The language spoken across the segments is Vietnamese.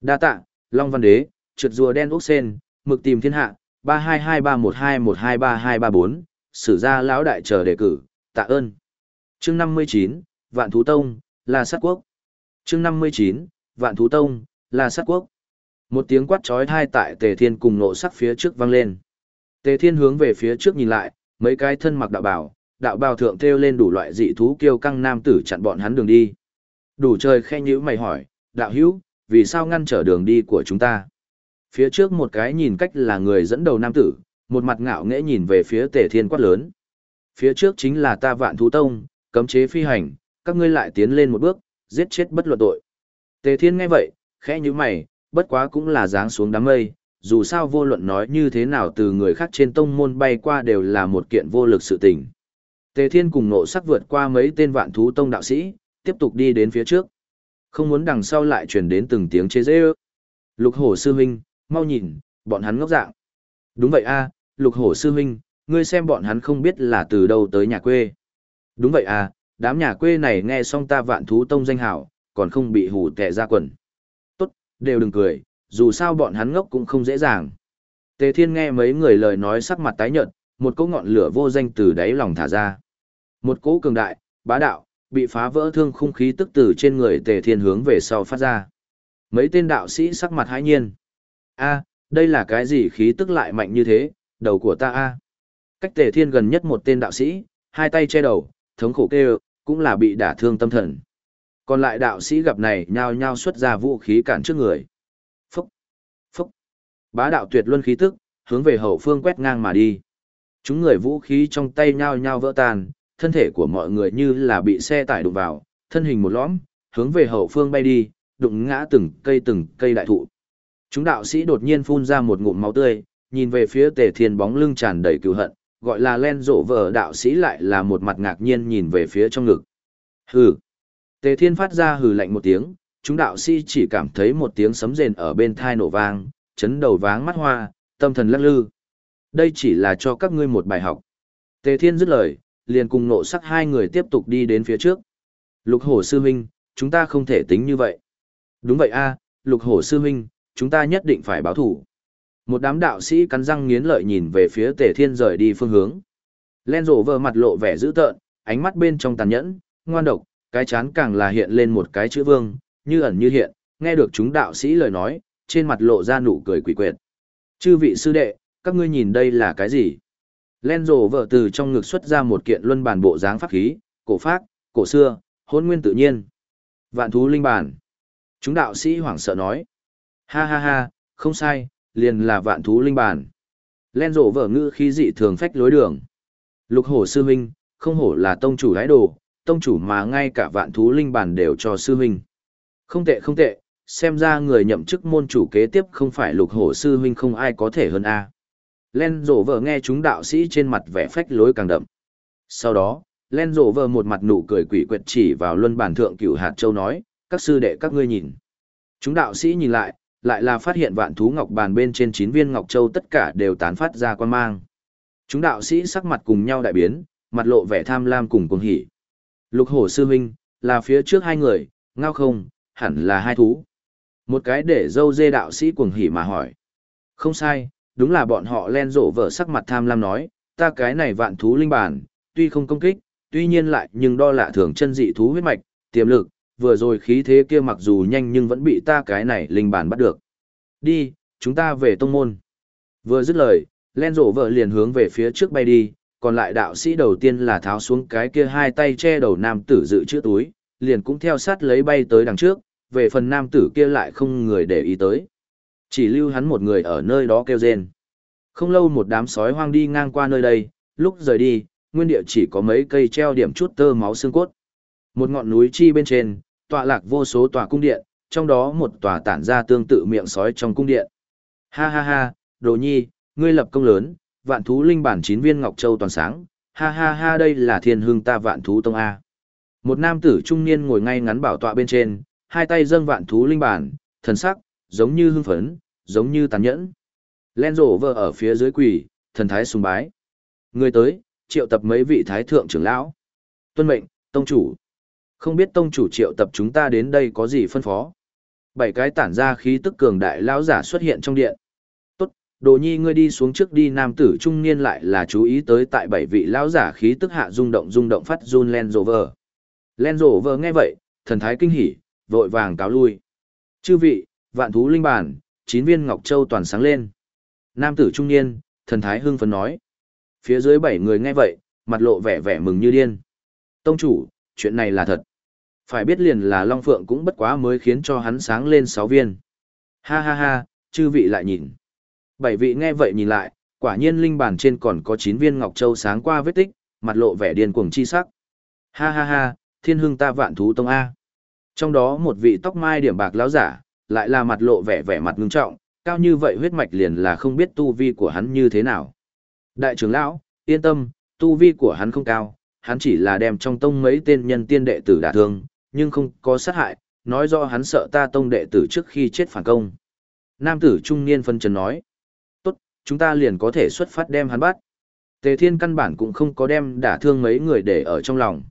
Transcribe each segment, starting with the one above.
Đa tạ, Long Văn Đế, trượt rùa đen ốc sen, mực tìm thiên hạ, 322312123234, sử gia lão đại chờ đề cử, tạ ơn. Chương 59, Vạn Thú Tông, là Sát Quốc. Chương 59, Vạn Thú Tông, là Sát Quốc. Một tiếng quát chói tai tại Tề Thiên cùng nộ sắc phía trước vang lên. Tề Thiên hướng về phía trước nhìn lại, mấy cái thân mặc đạo bào, đạo bào thượng thêu lên đủ loại dị thú kiêu căng nam tử chặn bọn hắn đường đi. Đủ trời khe nhữ mày hỏi, đạo hữu, vì sao ngăn trở đường đi của chúng ta? Phía trước một cái nhìn cách là người dẫn đầu nam tử, một mặt ngạo nghễ nhìn về phía tề thiên quát lớn. Phía trước chính là ta vạn thú tông, cấm chế phi hành, các ngươi lại tiến lên một bước, giết chết bất luận tội. Tề thiên nghe vậy, khẽ như mày, bất quá cũng là dáng xuống đám mây, dù sao vô luận nói như thế nào từ người khác trên tông môn bay qua đều là một kiện vô lực sự tình. Tề thiên cùng nộ sắc vượt qua mấy tên vạn thú tông đạo sĩ, tiếp tục đi đến phía trước. Không muốn đằng sau lại truyền đến từng tiếng chế dễ ước. Lục hổ sư huynh, mau nhìn, bọn hắn ngốc dạng. Đúng vậy a, lục hổ sư huynh, ngươi xem bọn hắn không biết là từ đâu tới nhà quê. Đúng vậy a, đám nhà quê này nghe xong ta vạn thú tông danh hảo, còn không bị hù tệ ra quần. Tốt, đều đừng cười, dù sao bọn hắn ngốc cũng không dễ dàng. Tề Thiên nghe mấy người lời nói sắc mặt tái nhợt, một cỗ ngọn lửa vô danh từ đáy lòng thả ra. Một cỗ cường đại, bá đạo, bị phá vỡ thương khung khí tức từ trên người Tề Thiên hướng về sau phát ra. Mấy tên đạo sĩ sắc mặt hãi nhiên. A, đây là cái gì khí tức lại mạnh như thế, đầu của ta a. Cách Tề Thiên gần nhất một tên đạo sĩ, hai tay che đầu, thống khổ kêu, cũng là bị đả thương tâm thần. Còn lại đạo sĩ gặp này nhao nhao xuất ra vũ khí cản trước người. Phúc, phúc. Bá đạo tuyệt luân khí tức, hướng về hậu phương quét ngang mà đi. Chúng người vũ khí trong tay nhao nhao vỡ tan, thân thể của mọi người như là bị xe tải đụng vào, thân hình một lõm, hướng về hậu phương bay đi, đụng ngã từng cây từng cây đại thụ. Chúng đạo sĩ đột nhiên phun ra một ngụm máu tươi, nhìn về phía tề thiên bóng lưng tràn đầy cựu hận, gọi là len rộ vợ đạo sĩ lại là một mặt ngạc nhiên nhìn về phía trong ngực. Hừ. Tề thiên phát ra hừ lạnh một tiếng, chúng đạo sĩ chỉ cảm thấy một tiếng sấm rền ở bên thai nổ vang, chấn đầu váng mắt hoa, tâm thần lắc lư. Đây chỉ là cho các ngươi một bài học. Tề thiên dứt lời, liền cùng nộ sắc hai người tiếp tục đi đến phía trước. Lục hổ sư huynh, chúng ta không thể tính như vậy. Đúng vậy a, lục hổ sư huynh, chúng ta nhất định phải báo thủ. Một đám đạo sĩ cắn răng nghiến lợi nhìn về phía tề thiên rời đi phương hướng. Len rổ vờ mặt lộ vẻ dữ tợn, ánh mắt bên trong tàn nhẫn, ngoan độc, cái chán càng là hiện lên một cái chữ vương, như ẩn như hiện, nghe được chúng đạo sĩ lời nói, trên mặt lộ ra nụ cười quỷ quyệt. Chư vị sư đệ, các ngươi nhìn đây là cái gì? Len rổ vợ từ trong ngực xuất ra một kiện luân bản bộ dáng pháp khí, cổ pháp, cổ xưa, hôn nguyên tự nhiên. Vạn thú linh bản. Chúng đạo sĩ hoảng sợ nói. Ha ha ha, không sai, liền là vạn thú linh bản. Len rổ vợ ngữ khí dị thường phách lối đường. Lục hổ sư huynh, không hổ là tông chủ gái đồ, tông chủ mà ngay cả vạn thú linh bản đều cho sư huynh. Không tệ không tệ, xem ra người nhậm chức môn chủ kế tiếp không phải lục hổ sư huynh không ai có thể hơn a. Len rổ vợ nghe chúng đạo sĩ trên mặt vẻ phách lối càng đậm. Sau đó, Len rổ vợ một mặt nụ cười quỷ quyệt chỉ vào luân bản thượng cửu hạt châu nói, các sư đệ các ngươi nhìn. Chúng đạo sĩ nhìn lại, lại là phát hiện vạn thú ngọc bàn bên trên chín viên ngọc châu tất cả đều tán phát ra quan mang. Chúng đạo sĩ sắc mặt cùng nhau đại biến, mặt lộ vẻ tham lam cùng cuồng hỉ. Lục hổ sư huynh, là phía trước hai người, ngao không, hẳn là hai thú. Một cái để dâu dê đạo sĩ cuồng hỉ mà hỏi. Không sai, đúng là bọn họ len rộ vở sắc mặt tham lam nói, ta cái này vạn thú linh bản, tuy không công kích, tuy nhiên lại nhưng đo lạ thường chân dị thú huyết mạch, tiềm lực, vừa rồi khí thế kia mặc dù nhanh nhưng vẫn bị ta cái này linh bản bắt được. Đi, chúng ta về tông môn. Vừa dứt lời, len rộ vợ liền hướng về phía trước bay đi, còn lại đạo sĩ đầu tiên là tháo xuống cái kia hai tay che đầu nam tử dự chữ túi, liền cũng theo sát lấy bay tới đằng trước, về phần nam tử kia lại không người để ý tới. Chỉ lưu hắn một người ở nơi đó kêu rên. Không lâu một đám sói hoang đi ngang qua nơi đây, lúc rời đi, nguyên địa chỉ có mấy cây treo điểm chút tơ máu xương cốt. Một ngọn núi chi bên trên, tọa lạc vô số tòa cung điện, trong đó một tòa tản ra tương tự miệng sói trong cung điện. Ha ha ha, đồ nhi, ngươi lập công lớn, vạn thú linh bản chín viên ngọc châu toàn sáng, ha ha ha đây là thiên hương ta vạn thú tông A. Một nam tử trung niên ngồi ngay ngắn bảo tọa bên trên, hai tay dâng vạn thú linh bản, thần sắc, giống như hưng phấn, giống như tàn nhẫn. Len rổ vờ ở phía dưới quỳ, thần thái sùng bái. Người tới, triệu tập mấy vị thái thượng trưởng lão. Tuân mệnh, tông chủ. Không biết tông chủ triệu tập chúng ta đến đây có gì phân phó. Bảy cái tản ra khí tức cường đại lão giả xuất hiện trong điện. Tốt, đồ nhi ngươi đi xuống trước đi nam tử trung niên lại là chú ý tới tại bảy vị lão giả khí tức hạ rung động rung động phát run len rổ vờ. Len rổ vờ nghe vậy, thần thái kinh hỉ, vội vàng cáo lui. Chư vị, vạn thú linh bản, chín viên ngọc châu toàn sáng lên. Nam tử trung niên, thần thái hưng phấn nói. Phía dưới bảy người nghe vậy, mặt lộ vẻ vẻ mừng như điên. Tông chủ, chuyện này là thật. Phải biết liền là Long Phượng cũng bất quá mới khiến cho hắn sáng lên sáu viên. Ha ha ha, chư vị lại nhìn. Bảy vị nghe vậy nhìn lại, quả nhiên linh bản trên còn có chín viên ngọc châu sáng qua vết tích, mặt lộ vẻ điên cuồng chi sắc. Ha ha ha, thiên hương ta vạn thú tông A. Trong đó một vị tóc mai điểm bạc lão giả, lại là mặt lộ vẻ vẻ mặt ngưng trọng, cao như vậy huyết mạch liền là không biết tu vi của hắn như thế nào. Đại trưởng lão, yên tâm, tu vi của hắn không cao, hắn chỉ là đem trong tông mấy tên nhân tiên đệ tử đả thương, nhưng không có sát hại, nói rõ hắn sợ ta tông đệ tử trước khi chết phản công. Nam tử trung niên phân trần nói, tốt, chúng ta liền có thể xuất phát đem hắn bắt. Tề thiên căn bản cũng không có đem đả thương mấy người để ở trong lòng.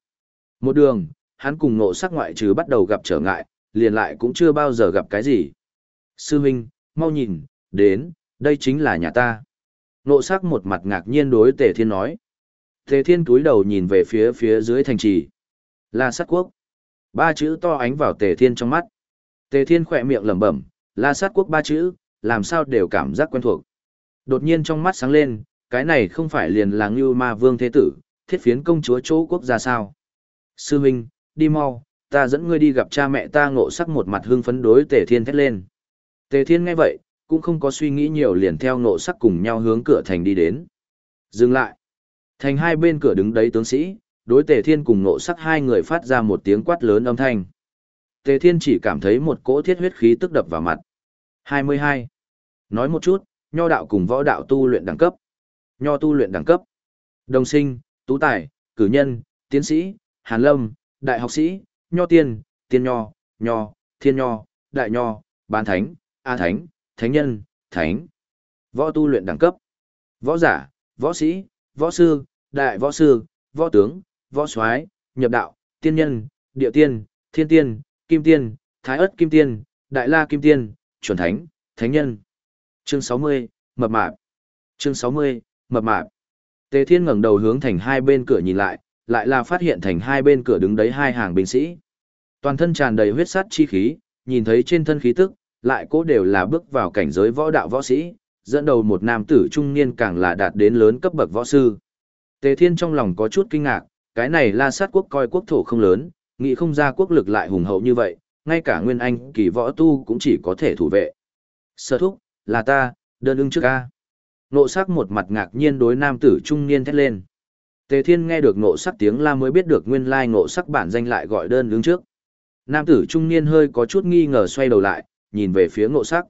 Một đường, hắn cùng ngộ sắc ngoại trừ bắt đầu gặp trở ngại, liền lại cũng chưa bao giờ gặp cái gì. Sư huynh, mau nhìn, đến, đây chính là nhà ta. nộ sắc một mặt ngạc nhiên đối tề thiên nói. Tề thiên túi đầu nhìn về phía phía dưới thành trì. La sát quốc. Ba chữ to ánh vào tề thiên trong mắt. Tề thiên khỏe miệng lẩm bẩm, la sát quốc ba chữ, làm sao đều cảm giác quen thuộc. Đột nhiên trong mắt sáng lên, cái này không phải liền là Ngưu Ma Vương Thế Tử, thiết phiến công chúa chỗ quốc gia sao. Sư Minh, đi mau, ta dẫn ngươi đi gặp cha mẹ ta ngộ sắc một mặt hương phấn đối tề thiên thét lên. Tề thiên nghe vậy, cũng không có suy nghĩ nhiều liền theo ngộ sắc cùng nhau hướng cửa thành đi đến. Dừng lại. Thành hai bên cửa đứng đấy tướng sĩ, đối tề thiên cùng ngộ sắc hai người phát ra một tiếng quát lớn âm thanh. Tề thiên chỉ cảm thấy một cỗ thiết huyết khí tức đập vào mặt. 22. Nói một chút, nho đạo cùng võ đạo tu luyện đẳng cấp. Nho tu luyện đẳng cấp. Đồng sinh, tú tài, cử nhân, tiến sĩ, hàn lâm, đại học sĩ, nho tiên, tiên nho, nho, thiên nho, đại nho, bán thánh, a thánh, thánh nhân, thánh. Võ tu luyện đẳng cấp. Võ giả, võ sĩ, võ sư, đại võ sư, võ tướng, võ soái, nhập đạo, tiên nhân, địa tiên, thiên tiên, kim tiên, thái ất kim tiên, đại la kim tiên, chuẩn thánh, thánh nhân. Chương 60, mập mạp. Chương 60, mập mạp. Tề Thiên ngẩng đầu hướng thành hai bên cửa nhìn lại, lại là phát hiện thành hai bên cửa đứng đấy hai hàng binh sĩ. Toàn thân tràn đầy huyết sát chi khí, nhìn thấy trên thân khí tức, lại cố đều là bước vào cảnh giới võ đạo võ sĩ, dẫn đầu một nam tử trung niên càng là đạt đến lớn cấp bậc võ sư. Tề Thiên trong lòng có chút kinh ngạc, cái này La Sát quốc coi quốc thổ không lớn, nghĩ không ra quốc lực lại hùng hậu như vậy, ngay cả Nguyên Anh kỳ võ tu cũng chỉ có thể thủ vệ. Sở thúc, là ta, đơn ưng trước ca. Nộ sắc một mặt ngạc nhiên đối nam tử trung niên thét lên. Tề Thiên nghe được ngộ sắc tiếng la mới biết được nguyên lai ngộ sắc bản danh lại gọi đơn đứng trước. Nam tử trung niên hơi có chút nghi ngờ xoay đầu lại, nhìn về phía ngộ sắc.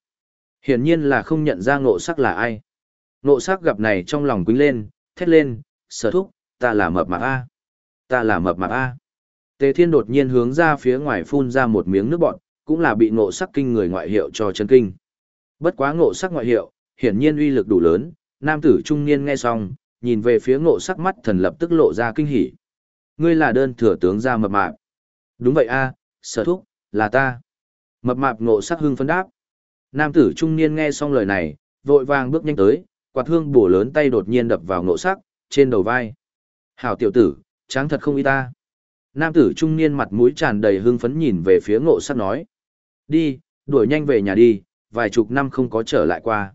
Hiển nhiên là không nhận ra ngộ sắc là ai. Ngộ sắc gặp này trong lòng quính lên, thét lên, sở thúc, ta là mập mạp A. Ta là mập mạp A. Tề Thiên đột nhiên hướng ra phía ngoài phun ra một miếng nước bọt, cũng là bị ngộ sắc kinh người ngoại hiệu cho chân kinh. Bất quá ngộ sắc ngoại hiệu, hiển nhiên uy lực đủ lớn, nam tử trung niên nghe xong, nhìn về phía ngộ sắc mắt thần lập tức lộ ra kinh hỉ. Ngươi là đơn thừa tướng gia mập mạp. Đúng vậy a, sở thúc, là ta. Mập mạp ngộ sắc hưng phấn đáp. Nam tử trung niên nghe xong lời này, vội vàng bước nhanh tới, quạt hương bổ lớn tay đột nhiên đập vào ngộ sắc, trên đầu vai. Hảo tiểu tử, tráng thật không y ta. Nam tử trung niên mặt mũi tràn đầy hưng phấn nhìn về phía ngộ sắc nói. Đi, đuổi nhanh về nhà đi, vài chục năm không có trở lại qua.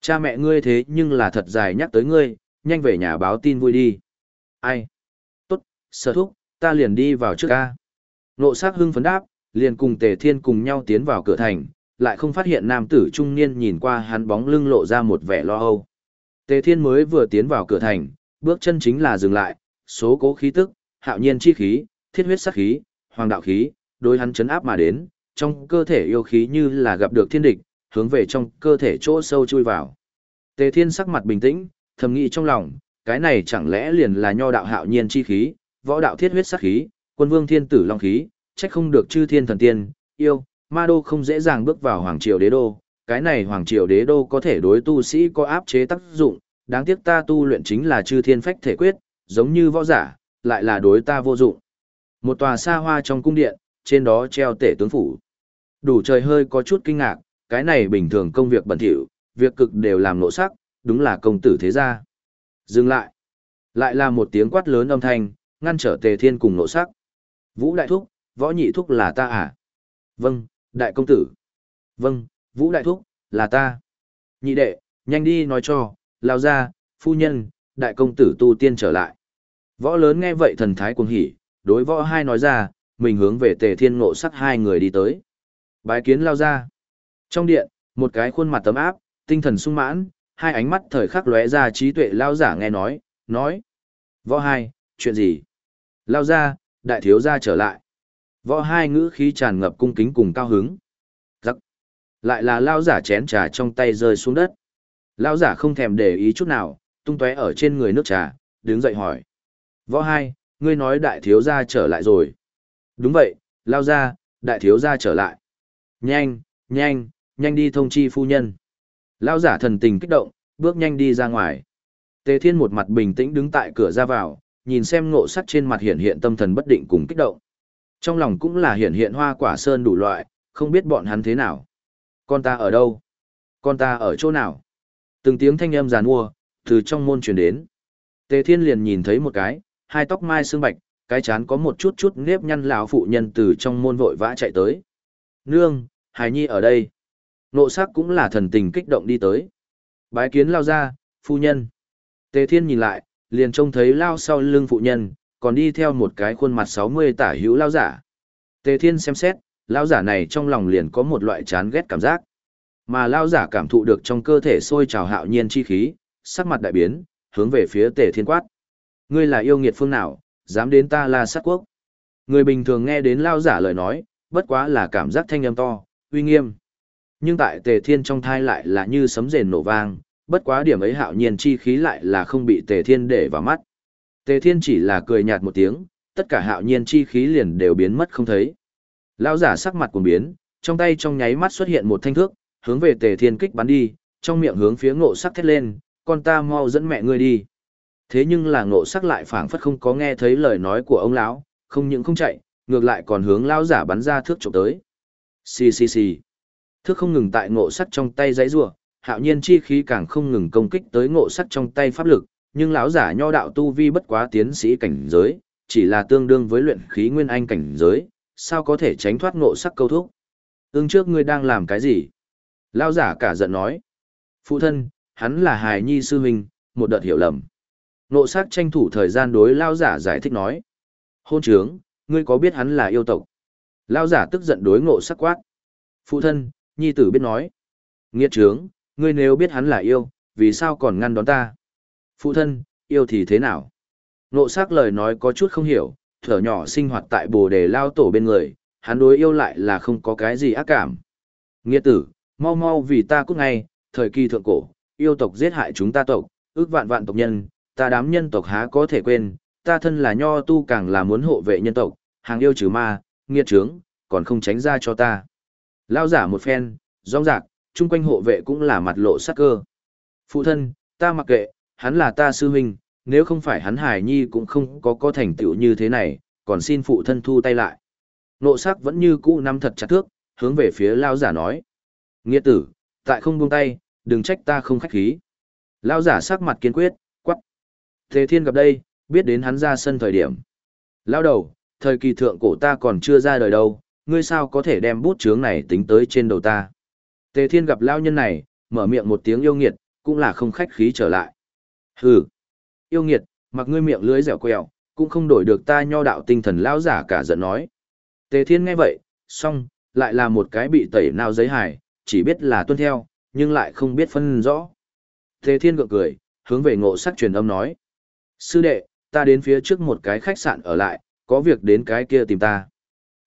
Cha mẹ ngươi thế nhưng là thật dài nhắc tới ngươi, nhanh về nhà báo tin vui đi. Ai? Tốt, sở thúc, ta liền đi vào trước ca. Nộ sắc hưng phấn đáp, liền cùng tề thiên cùng nhau tiến vào cửa thành, lại không phát hiện nam tử trung niên nhìn qua hắn bóng lưng lộ ra một vẻ lo âu. Tề thiên mới vừa tiến vào cửa thành, bước chân chính là dừng lại, số cố khí tức, hạo nhiên chi khí, thiết huyết sắc khí, hoàng đạo khí, đối hắn chấn áp mà đến, trong cơ thể yêu khí như là gặp được thiên địch, hướng về trong cơ thể chỗ sâu chui vào. Tề Thiên sắc mặt bình tĩnh, thầm nghĩ trong lòng, cái này chẳng lẽ liền là nho đạo hạo nhiên chi khí, võ đạo thiết huyết sát khí, quân vương thiên tử long khí, trách không được chư thiên thần tiên, yêu, ma đô không dễ dàng bước vào hoàng triều đế đô, cái này hoàng triều đế đô có thể đối tu sĩ có áp chế tác dụng, đáng tiếc ta tu luyện chính là chư thiên phách thể quyết, giống như võ giả, lại là đối ta vô dụng. Một tòa xa hoa trong cung điện, trên đó treo tể tướng phủ. Đủ trời hơi có chút kinh ngạc, cái này bình thường công việc bẩn thỉu, việc cực đều làm nộ sắc, đúng là công tử thế gia. Dừng lại. Lại là một tiếng quát lớn âm thanh, ngăn trở tề thiên cùng nộ sắc. Vũ đại thúc, võ nhị thúc là ta à? Vâng, đại công tử. Vâng, vũ đại thúc, là ta. Nhị đệ, nhanh đi nói cho, lao ra, phu nhân, đại công tử tu tiên trở lại. Võ lớn nghe vậy thần thái cuồng hỉ, đối võ hai nói ra, mình hướng về tề thiên ngộ sắc hai người đi tới. Bái kiến lao ra. Trong điện, một cái khuôn mặt tấm áp, tinh thần sung mãn, hai ánh mắt thời khắc lóe ra trí tuệ lao giả nghe nói, nói. Võ hai, chuyện gì? Lao ra, đại thiếu gia trở lại. Võ hai ngữ khí tràn ngập cung kính cùng cao hứng. Giắc. Lại là lao giả chén trà trong tay rơi xuống đất. Lao giả không thèm để ý chút nào, tung tóe ở trên người nước trà, đứng dậy hỏi. Võ hai, ngươi nói đại thiếu gia trở lại rồi. Đúng vậy, lao ra, đại thiếu gia trở lại. Nhanh, nhanh, nhanh đi thông chi phu nhân. Lao giả thần tình kích động, bước nhanh đi ra ngoài. Tề Thiên một mặt bình tĩnh đứng tại cửa ra vào, nhìn xem ngộ sắc trên mặt hiện hiện tâm thần bất định cùng kích động. Trong lòng cũng là hiện hiện hoa quả sơn đủ loại, không biết bọn hắn thế nào. Con ta ở đâu? Con ta ở chỗ nào? Từng tiếng thanh âm giàn mua, từ trong môn truyền đến. Tề Thiên liền nhìn thấy một cái, hai tóc mai xương bạch, cái chán có một chút chút nếp nhăn lão phụ nhân từ trong môn vội vã chạy tới. Nương, Hải Nhi ở đây. Nộ sắc cũng là thần tình kích động đi tới. Bái kiến lao ra, phu nhân. Tề Thiên nhìn lại, liền trông thấy lao sau lưng phụ nhân, còn đi theo một cái khuôn mặt 60 tả hữu lao giả. Tề Thiên xem xét, lao giả này trong lòng liền có một loại chán ghét cảm giác. Mà lao giả cảm thụ được trong cơ thể sôi trào hạo nhiên chi khí, sắc mặt đại biến, hướng về phía Tề Thiên quát. Ngươi là yêu nghiệt phương nào, dám đến ta là sát quốc. Người bình thường nghe đến lao giả lời nói, bất quá là cảm giác thanh âm to, uy nghiêm. Nhưng tại Tề Thiên trong thai lại là như sấm rền nổ vang, bất quá điểm ấy hạo nhiên chi khí lại là không bị Tề Thiên để vào mắt. Tề Thiên chỉ là cười nhạt một tiếng, tất cả hạo nhiên chi khí liền đều biến mất không thấy. Lão giả sắc mặt cuồng biến, trong tay trong nháy mắt xuất hiện một thanh thước, hướng về Tề Thiên kích bắn đi, trong miệng hướng phía ngộ sắc thét lên, con ta mau dẫn mẹ ngươi đi. Thế nhưng là ngộ sắc lại phảng phất không có nghe thấy lời nói của ông lão, không những không chạy, ngược lại còn hướng lão giả bắn ra thước chụp tới. Xì xì xì. Thước không ngừng tại ngộ sắt trong tay giãy giụa, hạo nhiên chi khí càng không ngừng công kích tới ngộ sắt trong tay pháp lực, nhưng lão giả nho đạo tu vi bất quá tiến sĩ cảnh giới, chỉ là tương đương với luyện khí nguyên anh cảnh giới, sao có thể tránh thoát ngộ sắc câu thúc. Ưng trước ngươi đang làm cái gì? Lão giả cả giận nói. Phụ thân, hắn là hài nhi sư huynh, một đợt hiểu lầm. Ngộ sắc tranh thủ thời gian đối lão giả giải thích nói. Hôn trướng, ngươi có biết hắn là yêu tộc? Lão giả tức giận đối ngộ sắc quát. Phụ thân, nhi tử biết nói. Nghiệt trướng, ngươi nếu biết hắn là yêu, vì sao còn ngăn đón ta? Phụ thân, yêu thì thế nào? Nộ sắc lời nói có chút không hiểu, thở nhỏ sinh hoạt tại bồ đề lao tổ bên người, hắn đối yêu lại là không có cái gì ác cảm. Nghĩa tử, mau mau vì ta cút ngay, thời kỳ thượng cổ, yêu tộc giết hại chúng ta tộc, ước vạn vạn tộc nhân, ta đám nhân tộc há có thể quên, ta thân là nho tu càng là muốn hộ vệ nhân tộc, hàng yêu trừ ma, nghiệt trướng, còn không tránh ra cho ta. Lao giả một phen, rong rạc, chung quanh hộ vệ cũng là mặt lộ sắc cơ. Phụ thân, ta mặc kệ, hắn là ta sư huynh, nếu không phải hắn hải nhi cũng không có có thành tựu như thế này, còn xin phụ thân thu tay lại. Nộ sắc vẫn như cũ nắm thật chặt thước, hướng về phía lao giả nói. Nghĩa tử, tại không buông tay, đừng trách ta không khách khí. Lao giả sắc mặt kiên quyết, quắc. Thế thiên gặp đây, biết đến hắn ra sân thời điểm. Lao đầu, thời kỳ thượng cổ ta còn chưa ra đời đâu, ngươi sao có thể đem bút chướng này tính tới trên đầu ta. Tề thiên gặp lao nhân này, mở miệng một tiếng yêu nghiệt, cũng là không khách khí trở lại. Hừ, yêu nghiệt, mặc ngươi miệng lưới dẻo quẹo, cũng không đổi được ta nho đạo tinh thần lão giả cả giận nói. Tề Thiên nghe vậy, xong, lại là một cái bị tẩy nào giấy hài, chỉ biết là tuân theo, nhưng lại không biết phân rõ. Tề Thiên gượng cười, hướng về ngộ sắc truyền âm nói. Sư đệ, ta đến phía trước một cái khách sạn ở lại, có việc đến cái kia tìm ta.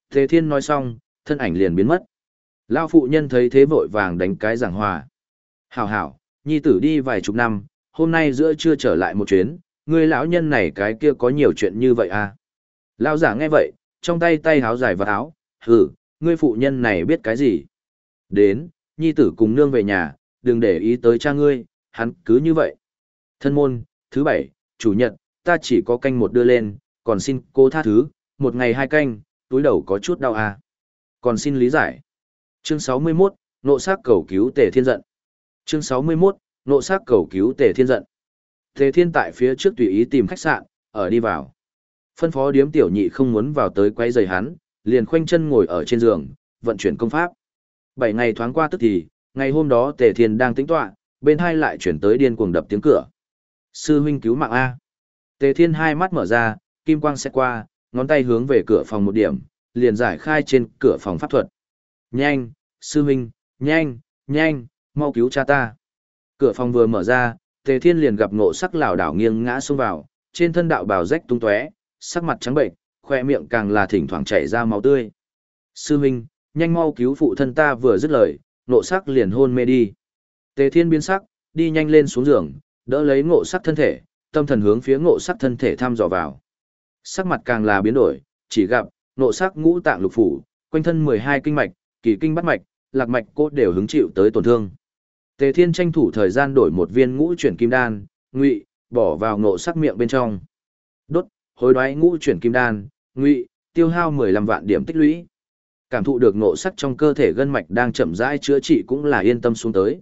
Thế Thiên nói xong, thân ảnh liền biến mất. Lao phụ nhân thấy thế vội vàng đánh cái giảng hòa. Hảo hảo, nhi tử đi vài chục năm, hôm nay giữa trưa trở lại một chuyến, người lão nhân này cái kia có nhiều chuyện như vậy à? Lão giả nghe vậy, trong tay tay háo dài vật áo, hừ, ngươi phụ nhân này biết cái gì? Đến, nhi tử cùng nương về nhà, đừng để ý tới cha ngươi, hắn cứ như vậy. Thân môn, thứ bảy, chủ nhật, ta chỉ có canh một đưa lên, còn xin cô tha thứ, một ngày hai canh, túi đầu có chút đau à. Còn xin lý giải. Chương 61, nộ sát cầu cứu Tề Thiên giận. Chương 61, nộ sát cầu cứu Tề Thiên giận. Tề Thiên tại phía trước tùy ý tìm khách sạn, ở đi vào. Phân phó điếm tiểu nhị không muốn vào tới quay giày hắn, liền khoanh chân ngồi ở trên giường, vận chuyển công pháp. Bảy ngày thoáng qua tức thì, ngày hôm đó Tề Thiên đang tính tọa, bên hai lại chuyển tới điên cuồng đập tiếng cửa. Sư huynh cứu mạng A. Tề Thiên hai mắt mở ra, kim quang sẽ qua, ngón tay hướng về cửa phòng một điểm, liền giải khai trên cửa phòng pháp thuật. Nhanh, sư huynh, nhanh, nhanh, mau cứu cha ta. Cửa phòng vừa mở ra, Tề Thiên liền gặp ngộ sắc lảo đảo nghiêng ngã xuống vào, trên thân đạo bào rách tung tóe, sắc mặt trắng bệnh, khoe miệng càng là thỉnh thoảng chảy ra máu tươi. Sư huynh, nhanh mau cứu phụ thân ta vừa dứt lời, ngộ sắc liền hôn mê đi. Tề Thiên biến sắc, đi nhanh lên xuống giường, đỡ lấy ngộ sắc thân thể, tâm thần hướng phía ngộ sắc thân thể thăm dò vào. Sắc mặt càng là biến đổi, chỉ gặp, nộ sắc ngũ tạng lục phủ, quanh thân 12 kinh mạch, kỳ kinh bắt mạch, lạc mạch cốt đều hứng chịu tới tổn thương. Tề Thiên tranh thủ thời gian đổi một viên ngũ chuyển kim đan, ngụy, bỏ vào ngộ sắc miệng bên trong. Đốt, hối đoái ngũ chuyển kim đan, ngụy, tiêu hao 15 vạn điểm tích lũy. Cảm thụ được ngộ sắc trong cơ thể gân mạch đang chậm rãi chữa trị cũng là yên tâm xuống tới.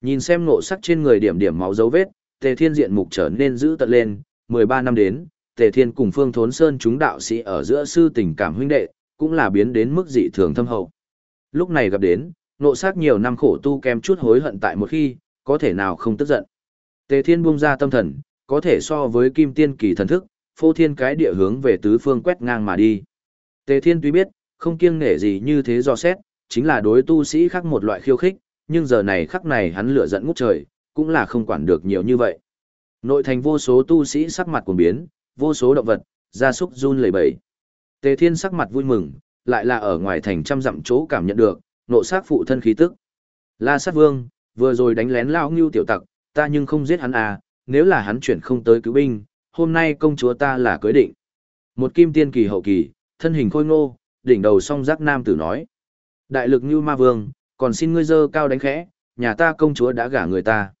Nhìn xem ngộ sắc trên người điểm điểm máu dấu vết, Tề Thiên diện mục trở nên dữ tợn lên, 13 năm đến, Tề Thiên cùng Phương Thốn Sơn chúng đạo sĩ ở giữa sư tình cảm huynh đệ, cũng là biến đến mức dị thường thâm hậu. Lúc này gặp đến, nộ sát nhiều năm khổ tu kem chút hối hận tại một khi, có thể nào không tức giận. Tề Thiên buông ra tâm thần, có thể so với kim tiên kỳ thần thức, phô thiên cái địa hướng về tứ phương quét ngang mà đi. Tề Thiên tuy biết, không kiêng nể gì như thế do xét, chính là đối tu sĩ khác một loại khiêu khích, nhưng giờ này khắc này hắn lửa giận ngút trời, cũng là không quản được nhiều như vậy. Nội thành vô số tu sĩ sắc mặt cuồng biến, vô số động vật, gia súc run lẩy bẩy. Tề Thiên sắc mặt vui mừng, lại là ở ngoài thành trăm dặm chỗ cảm nhận được, nộ sát phụ thân khí tức. La sát vương, vừa rồi đánh lén lão ngưu tiểu tặc, ta nhưng không giết hắn à, nếu là hắn chuyển không tới cứu binh, hôm nay công chúa ta là cưới định. Một kim tiên kỳ hậu kỳ, thân hình khôi ngô, đỉnh đầu song giác nam tử nói. Đại lực như ma vương, còn xin ngươi dơ cao đánh khẽ, nhà ta công chúa đã gả người ta.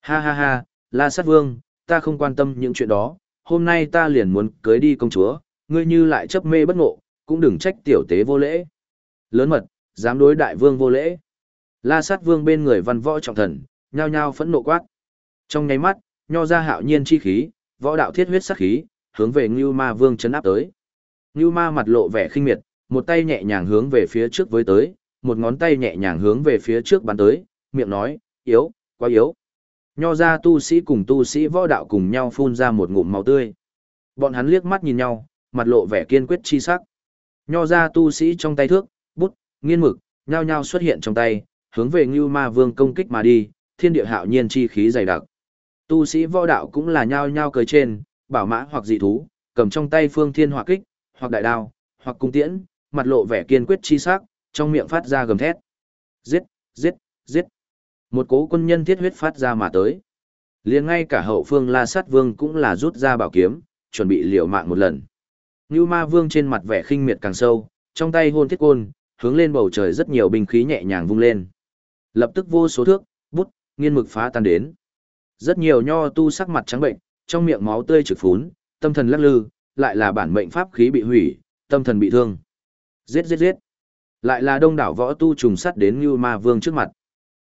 Ha ha ha, la sát vương, ta không quan tâm những chuyện đó, hôm nay ta liền muốn cưới đi công chúa, ngươi như lại chấp mê bất ngộ, cũng đừng trách tiểu tế vô lễ. Lớn mật, dám đối đại vương vô lễ. La sát vương bên người văn võ trọng thần, nhao nhao phẫn nộ quát. Trong nháy mắt, nho ra hạo nhiên chi khí, võ đạo thiết huyết sát khí, hướng về Ngưu Ma Vương chấn áp tới. Ngưu Ma mặt lộ vẻ khinh miệt, một tay nhẹ nhàng hướng về phía trước với tới, một ngón tay nhẹ nhàng hướng về phía trước bắn tới, miệng nói, yếu, quá yếu. Nho ra tu sĩ cùng tu sĩ võ đạo cùng nhau phun ra một ngụm máu tươi. Bọn hắn liếc mắt nhìn nhau, mặt lộ vẻ kiên quyết chi sắc. Nho ra tu sĩ trong tay thước, bút, nghiên mực, nhao nhao xuất hiện trong tay, hướng về Ngưu Ma Vương công kích mà đi, thiên địa hạo nhiên chi khí dày đặc. Tu sĩ võ đạo cũng là nhao nhao cười trên, bảo mã hoặc dị thú, cầm trong tay phương thiên hỏa kích, hoặc đại đao, hoặc cung tiễn, mặt lộ vẻ kiên quyết chi sắc, trong miệng phát ra gầm thét. Giết, giết, giết. Một cố quân nhân thiết huyết phát ra mà tới. liền ngay cả hậu phương La Sát Vương cũng là rút ra bảo kiếm, chuẩn bị liều mạng một lần. Như Ma Vương trên mặt vẻ khinh miệt càng sâu, trong tay hôn thiết côn, hướng lên bầu trời rất nhiều binh khí nhẹ nhàng vung lên. Lập tức vô số thước, bút, nghiên mực phá tan đến. Rất nhiều nho tu sắc mặt trắng bệnh, trong miệng máu tươi trực phún, tâm thần lắc lư, lại là bản mệnh pháp khí bị hủy, tâm thần bị thương. Giết giết giết. Lại là đông đảo võ tu trùng sắt đến Như Ma Vương trước mặt.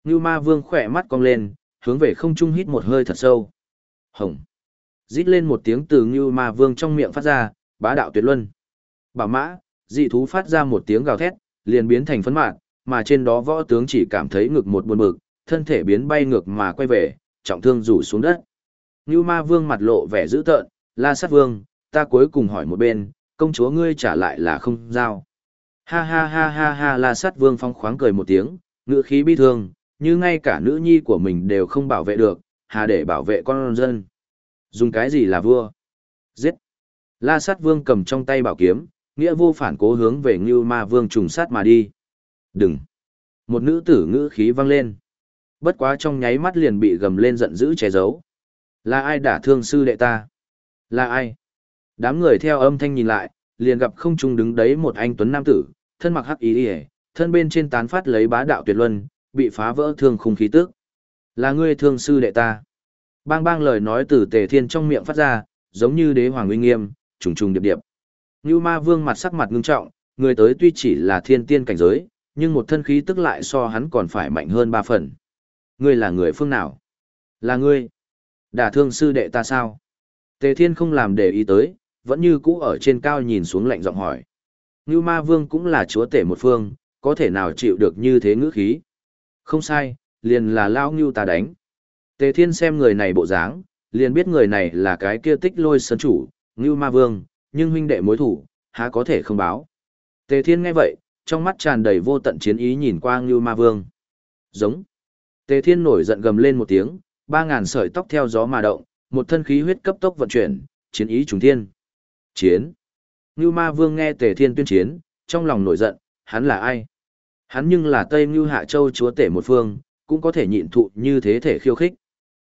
Ngưu Ma Vương khỏe mắt cong lên, hướng về không trung hít một hơi thật sâu. Hồng. Rít lên một tiếng từ Ngưu Ma Vương trong miệng phát ra, bá đạo tuyệt luân. Bảo mã, dị thú phát ra một tiếng gào thét, liền biến thành phấn mạn, mà trên đó võ tướng chỉ cảm thấy ngực một buồn bực, thân thể biến bay ngược mà quay về, trọng thương rủ xuống đất. Ngưu ma vương mặt lộ vẻ dữ tợn, la sát vương, ta cuối cùng hỏi một bên, công chúa ngươi trả lại là không giao. Ha ha ha ha ha la sát vương phong khoáng cười một tiếng, ngựa khí bi thương, như ngay cả nữ nhi của mình đều không bảo vệ được, hà để bảo vệ con dân. Dùng cái gì là vua? Giết! La sát vương cầm trong tay bảo kiếm, nghĩa vô phản cố hướng về Ngưu Ma Vương trùng sát mà đi. Đừng! Một nữ tử ngữ khí vang lên. Bất quá trong nháy mắt liền bị gầm lên giận dữ che giấu. Là ai đả thương sư đệ ta? Là ai? Đám người theo âm thanh nhìn lại, liền gặp không trung đứng đấy một anh tuấn nam tử, thân mặc hắc ý y, thân bên trên tán phát lấy bá đạo tuyệt luân, bị phá vỡ thương khung khí tức. Là ngươi thương sư đệ ta. Bang bang lời nói từ Tề Thiên trong miệng phát ra, giống như đế hoàng uy nghiêm, trùng trùng điệp điệp. Như ma vương mặt sắc mặt ngưng trọng, người tới tuy chỉ là thiên tiên cảnh giới, nhưng một thân khí tức lại so hắn còn phải mạnh hơn ba phần. Ngươi là người phương nào? Là ngươi. Đả thương sư đệ ta sao? Tề Thiên không làm để ý tới, vẫn như cũ ở trên cao nhìn xuống lạnh giọng hỏi. như Ma Vương cũng là chúa tể một phương, có thể nào chịu được như thế ngữ khí? Không sai, liền là lao Ngưu ta đánh. Tề Thiên xem người này bộ dáng, liền biết người này là cái kia tích lôi sơn chủ, Ngưu Ma Vương, nhưng huynh đệ mối thủ, há có thể không báo. Tề Thiên nghe vậy, trong mắt tràn đầy vô tận chiến ý nhìn qua Ngưu Ma Vương. Giống. Tề Thiên nổi giận gầm lên một tiếng, ba ngàn sợi tóc theo gió mà động, một thân khí huyết cấp tốc vận chuyển, chiến ý trùng thiên. Chiến. Ngưu Ma Vương nghe Tề Thiên tuyên chiến, trong lòng nổi giận, hắn là ai? Hắn nhưng là Tây Ngưu Hạ Châu chúa tể một phương, cũng có thể nhịn thụ như thế thể khiêu khích.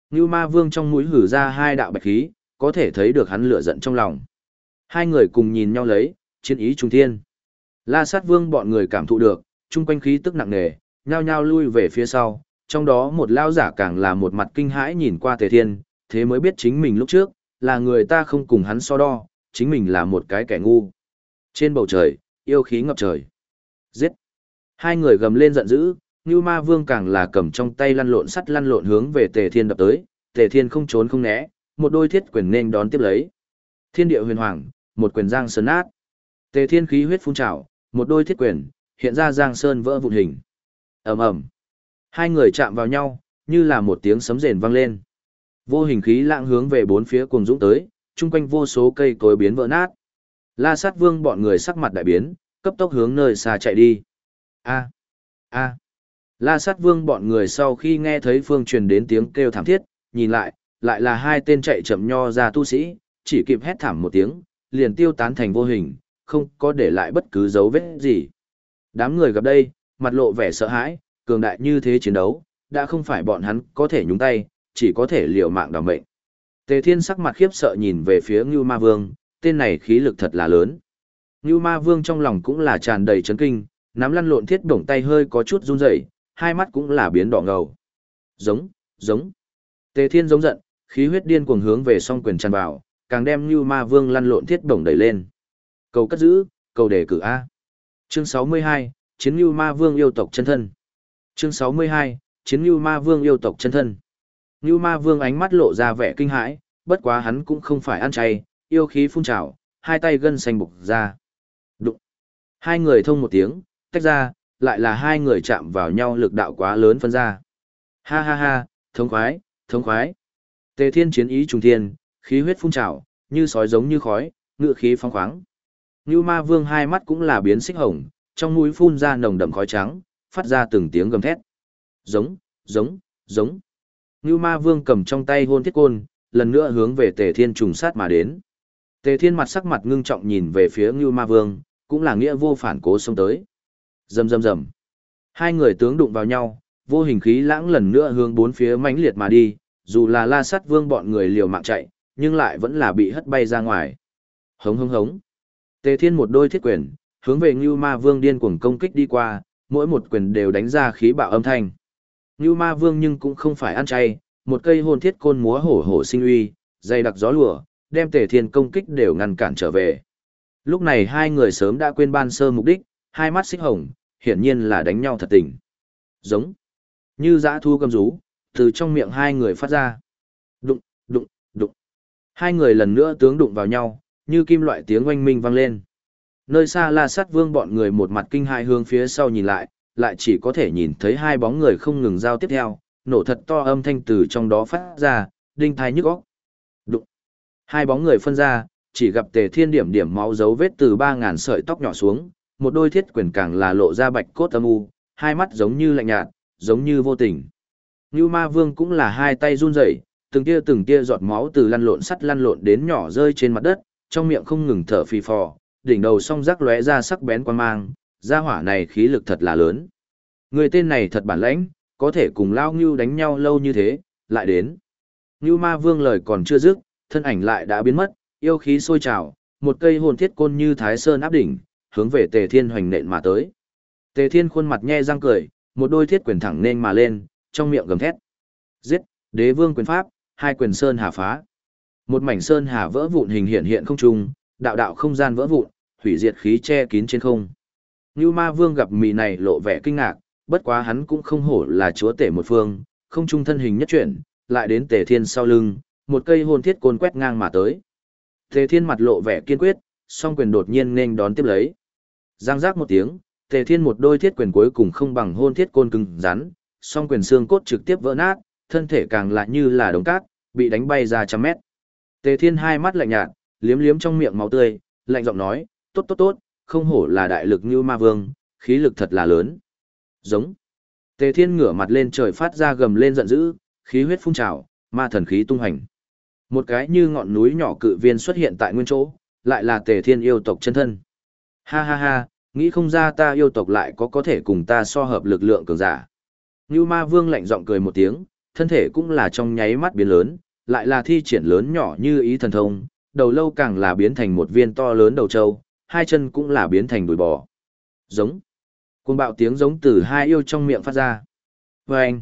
Ngưu Ma Vương trong mũi hử ra hai đạo bạch khí, có thể thấy được hắn lửa giận trong lòng. Hai người cùng nhìn nhau lấy, chiến ý trùng thiên. La sát vương bọn người cảm thụ được, chung quanh khí tức nặng nề, nhao nhao lui về phía sau, trong đó một lao giả càng là một mặt kinh hãi nhìn qua tề thiên, thế mới biết chính mình lúc trước, là người ta không cùng hắn so đo, chính mình là một cái kẻ ngu. Trên bầu trời, yêu khí ngập trời. Giết! Hai người gầm lên giận dữ, Ngưu Ma Vương càng là cầm trong tay lăn lộn sắt lăn lộn hướng về Tề Thiên đập tới, Tề Thiên không trốn không né, một đôi thiết quyền nên đón tiếp lấy. Thiên địa huyền hoàng, một quyền giang sơn nát, Tề Thiên khí huyết phun trào, một đôi thiết quyền, hiện ra giang sơn vỡ vụn hình. ầm ầm, hai người chạm vào nhau, như là một tiếng sấm rền vang lên. Vô hình khí lạng hướng về bốn phía cuồng dũng tới, chung quanh vô số cây cối biến vỡ nát. La sát vương bọn người sắc mặt đại biến, cấp tốc hướng nơi xa chạy đi. A, a. La sát vương bọn người sau khi nghe thấy phương truyền đến tiếng kêu thảm thiết, nhìn lại, lại là hai tên chạy chậm nho ra tu sĩ, chỉ kịp hét thảm một tiếng, liền tiêu tán thành vô hình, không có để lại bất cứ dấu vết gì. Đám người gặp đây, mặt lộ vẻ sợ hãi, cường đại như thế chiến đấu, đã không phải bọn hắn có thể nhúng tay, chỉ có thể liều mạng đảm mệnh. Tề Thiên sắc mặt khiếp sợ nhìn về phía Ngưu Ma Vương, tên này khí lực thật là lớn. Ngưu Ma Vương trong lòng cũng là tràn đầy chấn kinh, nắm lăn lộn thiết bổng tay hơi có chút run rẩy, hai mắt cũng là biến đỏ ngầu. Giống, giống. Tề Thiên giống giận, khí huyết điên cuồng hướng về song quyền tràn vào, càng đem Như Ma Vương lăn lộn thiết bổng đẩy lên. Cầu cất giữ, cầu đề cử A. Chương 62, Chiến Như Ma Vương yêu tộc chân thân. Chương 62, Chiến Như Ma Vương yêu tộc chân thân. Như Ma Vương ánh mắt lộ ra vẻ kinh hãi, bất quá hắn cũng không phải ăn chay, yêu khí phun trào, hai tay gân xanh bục ra. Đụng. Hai người thông một tiếng, tách ra, lại là hai người chạm vào nhau lực đạo quá lớn phân ra. Ha ha ha, thống khoái, thống khoái. Tề thiên chiến ý trùng thiên, khí huyết phun trào, như sói giống như khói, ngựa khí phong khoáng. Như ma vương hai mắt cũng là biến xích hồng, trong mũi phun ra nồng đậm khói trắng, phát ra từng tiếng gầm thét. Giống, giống, giống. Như ma vương cầm trong tay hôn thiết côn, lần nữa hướng về tề thiên trùng sát mà đến. Tề thiên mặt sắc mặt ngưng trọng nhìn về phía Ngưu ma vương, cũng là nghĩa vô phản cố xông tới. Rầm rầm rầm. Hai người tướng đụng vào nhau, vô hình khí lãng lần nữa hướng bốn phía mãnh liệt mà đi, dù là la sắt vương bọn người liều mạng chạy, nhưng lại vẫn là bị hất bay ra ngoài. Hống hống hống. Tề Thiên một đôi thiết quyền, hướng về Ngưu Ma Vương điên cuồng công kích đi qua, mỗi một quyền đều đánh ra khí bạo âm thanh. Ngưu Ma Vương nhưng cũng không phải ăn chay, một cây hồn thiết côn múa hổ hổ sinh uy, dày đặc gió lùa, đem Tề Thiên công kích đều ngăn cản trở về. Lúc này hai người sớm đã quên ban sơ mục đích, hai mắt xích hồng, hiển nhiên là đánh nhau thật tình. Giống như dã thu cầm rú, từ trong miệng hai người phát ra. Đụng, đụng, đụng. Hai người lần nữa tướng đụng vào nhau, như kim loại tiếng oanh minh vang lên. Nơi xa La Sát Vương bọn người một mặt kinh hãi hướng phía sau nhìn lại, lại chỉ có thể nhìn thấy hai bóng người không ngừng giao tiếp theo, nổ thật to âm thanh từ trong đó phát ra, đinh thai nhức óc. Đụng. Hai bóng người phân ra, chỉ gặp Tề Thiên điểm điểm máu dấu vết từ ba ngàn sợi tóc nhỏ xuống, một đôi thiết quyền càng là lộ ra bạch cốt âm u, hai mắt giống như lạnh nhạt, giống như vô tình. Như Ma Vương cũng là hai tay run rẩy, từng tia từng tia giọt máu từ lăn lộn sắt lăn lộn đến nhỏ rơi trên mặt đất, trong miệng không ngừng thở phì phò, đỉnh đầu song rắc lóe ra sắc bén quan mang, gia hỏa này khí lực thật là lớn. Người tên này thật bản lãnh, có thể cùng Lao Ngưu đánh nhau lâu như thế, lại đến. Ngưu Ma Vương lời còn chưa dứt, thân ảnh lại đã biến mất, yêu khí sôi trào, một cây hồn thiết côn như Thái Sơn áp đỉnh, hướng về Tề Thiên hoành nện mà tới. Tề Thiên khuôn mặt nhe răng cười, một đôi thiết quyền thẳng nên mà lên, trong miệng gầm thét. Giết, đế vương quyền pháp, hai quyền sơn hà phá. Một mảnh sơn hà vỡ vụn hình hiện hiện không trung, đạo đạo không gian vỡ vụn, hủy diệt khí che kín trên không. Như Ma Vương gặp mì này lộ vẻ kinh ngạc, bất quá hắn cũng không hổ là chúa tể một phương, không trung thân hình nhất chuyển, lại đến Tề Thiên sau lưng, một cây hồn thiết côn quét ngang mà tới. Tề Thiên mặt lộ vẻ kiên quyết, song quyền đột nhiên nên đón tiếp lấy. Giang giác một tiếng, Tề Thiên một đôi thiết quyền cuối cùng không bằng hôn thiết côn cứng rắn, song quyền xương cốt trực tiếp vỡ nát, thân thể càng lại như là đống cát, bị đánh bay ra trăm mét. Tề Thiên hai mắt lạnh nhạt, liếm liếm trong miệng máu tươi, lạnh giọng nói, tốt tốt tốt, không hổ là đại lực như ma vương, khí lực thật là lớn. Giống. Tề Thiên ngửa mặt lên trời phát ra gầm lên giận dữ, khí huyết phun trào, ma thần khí tung hành. Một cái như ngọn núi nhỏ cự viên xuất hiện tại nguyên chỗ, lại là Tề Thiên yêu tộc chân thân. Ha ha ha, nghĩ không ra ta yêu tộc lại có có thể cùng ta so hợp lực lượng cường giả. Như ma vương lạnh giọng cười một tiếng, thân thể cũng là trong nháy mắt biến lớn, lại là thi triển lớn nhỏ như ý thần thông, đầu lâu càng là biến thành một viên to lớn đầu trâu, hai chân cũng là biến thành đùi bò. Giống. Cuồng bạo tiếng giống từ hai yêu trong miệng phát ra. Và anh.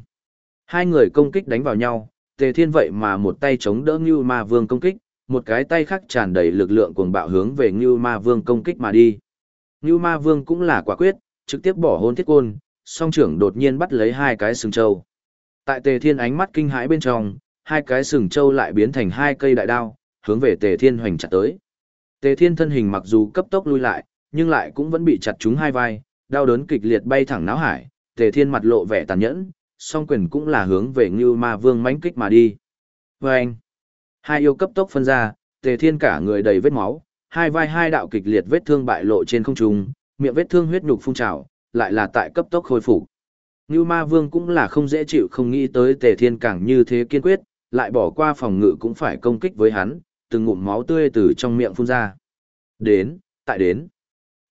Hai người công kích đánh vào nhau, tề thiên vậy mà một tay chống đỡ Ngưu Ma Vương công kích, một cái tay khác tràn đầy lực lượng cuồng bạo hướng về Ngưu Ma Vương công kích mà đi. Ngưu Ma Vương cũng là quả quyết, trực tiếp bỏ hôn thiết côn, song trưởng đột nhiên bắt lấy hai cái sừng trâu. Tại tề thiên ánh mắt kinh hãi bên trong, hai cái sừng trâu lại biến thành hai cây đại đao, hướng về tề thiên hoành chặt tới. Tề thiên thân hình mặc dù cấp tốc lui lại, nhưng lại cũng vẫn bị chặt trúng hai vai, đau đớn kịch liệt bay thẳng náo hải, tề thiên mặt lộ vẻ tàn nhẫn, song quyền cũng là hướng về Ngưu Ma Vương mãnh kích mà đi. Vâng! anh, hai yêu cấp tốc phân ra, tề thiên cả người đầy vết máu, hai vai hai đạo kịch liệt vết thương bại lộ trên không trung, miệng vết thương huyết nhục phun trào, lại là tại cấp tốc khôi phục. Ngưu Ma Vương cũng là không dễ chịu không nghĩ tới tề thiên càng như thế kiên quyết, lại bỏ qua phòng ngự cũng phải công kích với hắn, từng ngụm máu tươi từ trong miệng phun ra. Đến, tại đến.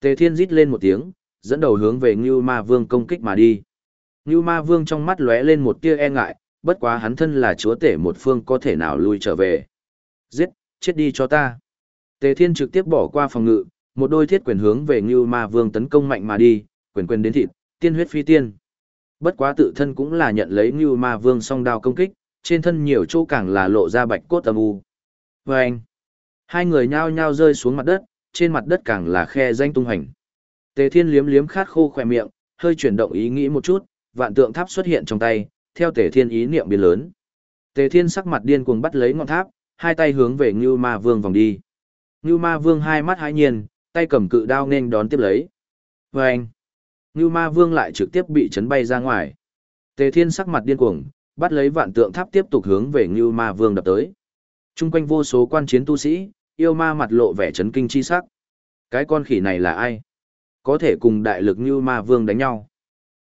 Tề Thiên rít lên một tiếng, dẫn đầu hướng về Ngưu Ma Vương công kích mà đi. Ngưu Ma Vương trong mắt lóe lên một tia e ngại, bất quá hắn thân là chúa tể một phương có thể nào lui trở về. Giết, chết đi cho ta. Tề Thiên trực tiếp bỏ qua phòng ngự, một đôi thiết quyền hướng về Ngưu Ma Vương tấn công mạnh mà đi, quyền quyền đến thịt, tiên huyết phi tiên. Bất quá tự thân cũng là nhận lấy Ngưu Ma Vương song đao công kích, trên thân nhiều chỗ càng là lộ ra bạch cốt âm u. Vâng! hai người nhao nhao rơi xuống mặt đất, trên mặt đất càng là khe danh tung hành. Tề Thiên liếm liếm khát khô khỏe miệng, hơi chuyển động ý nghĩ một chút, vạn tượng tháp xuất hiện trong tay, theo Tề Thiên ý niệm biến lớn. Tề Thiên sắc mặt điên cuồng bắt lấy ngọn tháp, hai tay hướng về Ngưu Ma Vương vòng đi. Ngưu Ma Vương hai mắt hãi nhiên, tay cầm cự đao nên đón tiếp lấy. Và anh, Ngưu Ma Vương lại trực tiếp bị chấn bay ra ngoài. Tề Thiên sắc mặt điên cuồng, bắt lấy vạn tượng tháp tiếp tục hướng về Ngưu Ma Vương đập tới. Trung quanh vô số quan chiến tu sĩ, yêu ma mặt lộ vẻ chấn kinh chi sắc. Cái con khỉ này là ai? Có thể cùng đại lực Ngưu Ma Vương đánh nhau.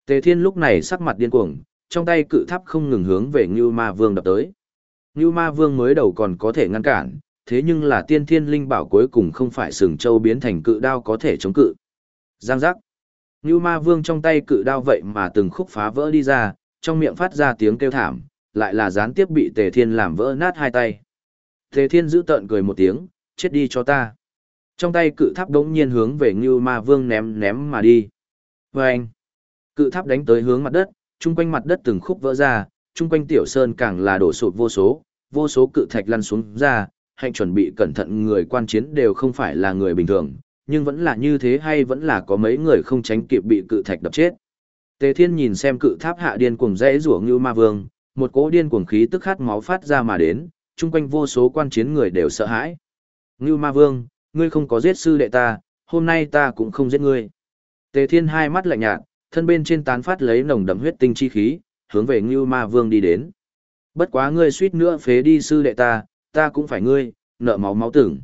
Tề Thiên lúc này sắc mặt điên cuồng, trong tay cự tháp không ngừng hướng về Ngưu Ma Vương đập tới. Ngưu Ma Vương mới đầu còn có thể ngăn cản, thế nhưng là tiên thiên linh bảo cuối cùng không phải sừng châu biến thành cự đao có thể chống cự. Giang giác. Như Ma Vương trong tay cự đao vậy mà từng khúc phá vỡ đi ra, trong miệng phát ra tiếng kêu thảm, lại là gián tiếp bị Tề Thiên làm vỡ nát hai tay. Tề Thiên giữ tợn cười một tiếng, chết đi cho ta. Trong tay cự tháp đống nhiên hướng về Ngưu Ma Vương ném ném mà đi. Vâng! anh, cự tháp đánh tới hướng mặt đất, chung quanh mặt đất từng khúc vỡ ra, chung quanh tiểu sơn càng là đổ sụp vô số, vô số cự thạch lăn xuống ra, hạnh chuẩn bị cẩn thận người quan chiến đều không phải là người bình thường, nhưng vẫn là như thế hay vẫn là có mấy người không tránh kịp bị cự thạch đập chết. Tề Thiên nhìn xem cự tháp hạ điên cuồng rẽ rủa Ngưu Ma Vương, một cỗ điên cuồng khí tức khát máu phát ra mà đến, chung quanh vô số quan chiến người đều sợ hãi. Ngưu Ma Vương, ngươi không có giết sư đệ ta, hôm nay ta cũng không giết ngươi. Tề Thiên hai mắt lạnh nhạt, thân bên trên tán phát lấy nồng đậm huyết tinh chi khí, hướng về Ngưu Ma Vương đi đến. Bất quá ngươi suýt nữa phế đi sư đệ ta, ta cũng phải ngươi, nợ máu máu tưởng.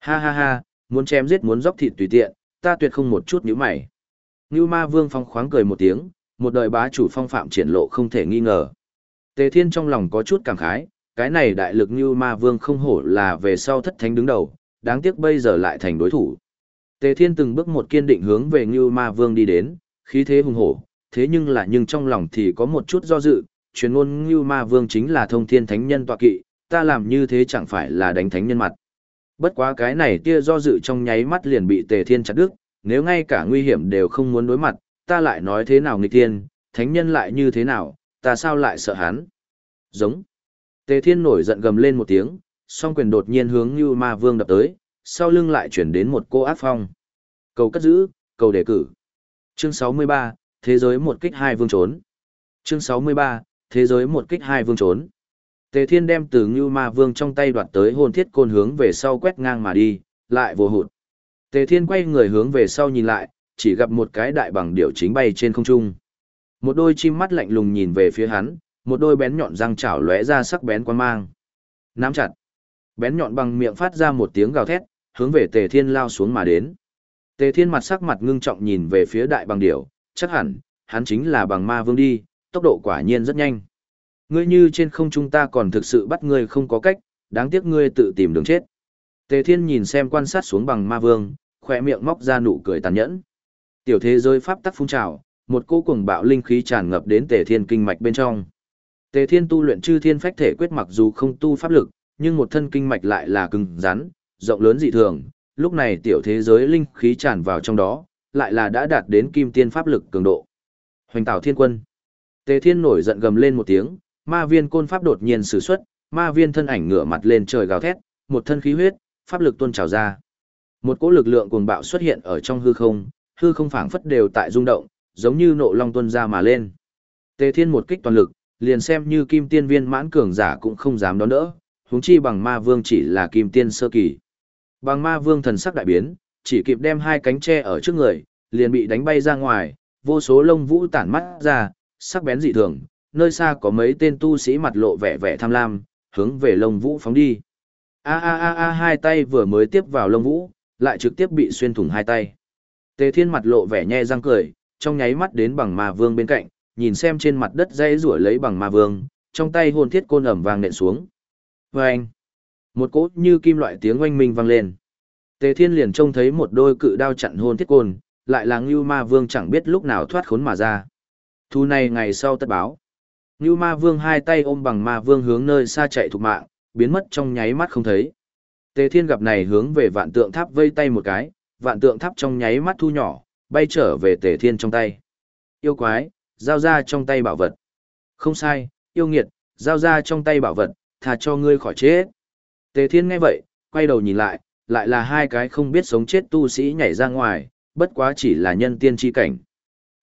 Ha ha ha, muốn chém giết muốn dốc thịt tùy tiện, ta tuyệt không một chút nhíu mày. Ngưu Ma Vương phong khoáng cười một tiếng, một đời bá chủ phong phạm triển lộ không thể nghi ngờ. Tề Thiên trong lòng có chút cảm khái, cái này đại lực như ma vương không hổ là về sau thất thánh đứng đầu, đáng tiếc bây giờ lại thành đối thủ. Tề Thiên từng bước một kiên định hướng về như ma vương đi đến, khí thế hùng hổ, thế nhưng là nhưng trong lòng thì có một chút do dự, truyền ngôn như ma vương chính là thông thiên thánh nhân tọa kỵ, ta làm như thế chẳng phải là đánh thánh nhân mặt. Bất quá cái này tia do dự trong nháy mắt liền bị Tề Thiên chặt đứt, nếu ngay cả nguy hiểm đều không muốn đối mặt, ta lại nói thế nào nghịch tiên, thánh nhân lại như thế nào, ta sao lại sợ hắn. Giống. Tề Thiên nổi giận gầm lên một tiếng, song quyền đột nhiên hướng Như Ma Vương đập tới, sau lưng lại chuyển đến một cô ác phong. Cầu cất giữ, cầu đề cử. Chương 63, Thế giới một kích hai vương trốn. Chương 63, Thế giới một kích hai vương trốn. Tề Thiên đem từ Ngưu Ma Vương trong tay đoạt tới hồn thiết côn hướng về sau quét ngang mà đi, lại vô hụt. Tề Thiên quay người hướng về sau nhìn lại, chỉ gặp một cái đại bằng điểu chính bay trên không trung. Một đôi chim mắt lạnh lùng nhìn về phía hắn, một đôi bén nhọn răng chảo lóe ra sắc bén quan mang. Nắm chặt. Bén nhọn bằng miệng phát ra một tiếng gào thét, hướng về Tề Thiên lao xuống mà đến. Tề Thiên mặt sắc mặt ngưng trọng nhìn về phía đại bằng điểu, chắc hẳn, hắn chính là bằng ma vương đi, tốc độ quả nhiên rất nhanh. Ngươi như trên không trung ta còn thực sự bắt ngươi không có cách, đáng tiếc ngươi tự tìm đường chết. Tề Thiên nhìn xem quan sát xuống bằng ma vương, khỏe miệng móc ra nụ cười tàn nhẫn. Tiểu thế giới pháp tắc phun trào, một cỗ cuồng bạo linh khí tràn ngập đến Tề Thiên kinh mạch bên trong. Tề Thiên tu luyện chư thiên phách thể quyết mặc dù không tu pháp lực, nhưng một thân kinh mạch lại là cứng rắn, rộng lớn dị thường, lúc này tiểu thế giới linh khí tràn vào trong đó, lại là đã đạt đến kim tiên pháp lực cường độ. Hoành Tảo Thiên Quân. Tề Thiên nổi giận gầm lên một tiếng, ma viên côn pháp đột nhiên sử xuất, ma viên thân ảnh ngửa mặt lên trời gào thét, một thân khí huyết, pháp lực tuôn trào ra. Một cỗ lực lượng cuồng bạo xuất hiện ở trong hư không, hư không phảng phất đều tại rung động, giống như nộ long tuôn ra mà lên. Tề Thiên một kích toàn lực, liền xem như kim tiên viên mãn cường giả cũng không dám đón đỡ, huống chi bằng ma vương chỉ là kim tiên sơ kỳ. Bằng ma vương thần sắc đại biến, chỉ kịp đem hai cánh tre ở trước người, liền bị đánh bay ra ngoài, vô số lông vũ tản mắt ra, sắc bén dị thường, nơi xa có mấy tên tu sĩ mặt lộ vẻ vẻ tham lam, hướng về lông vũ phóng đi. A a a a hai tay vừa mới tiếp vào lông vũ, lại trực tiếp bị xuyên thủng hai tay. Tề Thiên mặt lộ vẻ nhe răng cười, trong nháy mắt đến bằng ma vương bên cạnh, nhìn xem trên mặt đất dây rủa lấy bằng ma vương, trong tay hồn thiết côn ẩm vàng nện xuống. Vâng! Một cốt như kim loại tiếng oanh minh vang lên. Tề Thiên liền trông thấy một đôi cự đao chặn hồn thiết côn, lại là Ngưu Ma Vương chẳng biết lúc nào thoát khốn mà ra. Thu này ngày sau tất báo. Ngưu Ma Vương hai tay ôm bằng Ma Vương hướng nơi xa chạy thục mạng, biến mất trong nháy mắt không thấy. Tề Thiên gặp này hướng về vạn tượng tháp vây tay một cái, vạn tượng tháp trong nháy mắt thu nhỏ, bay trở về Tề Thiên trong tay. Yêu quái, giao ra trong tay bảo vật. Không sai, yêu nghiệt, giao ra trong tay bảo vật, thà cho ngươi khỏi chết. Tề Thiên nghe vậy, quay đầu nhìn lại, lại là hai cái không biết sống chết tu sĩ nhảy ra ngoài, bất quá chỉ là nhân tiên chi cảnh.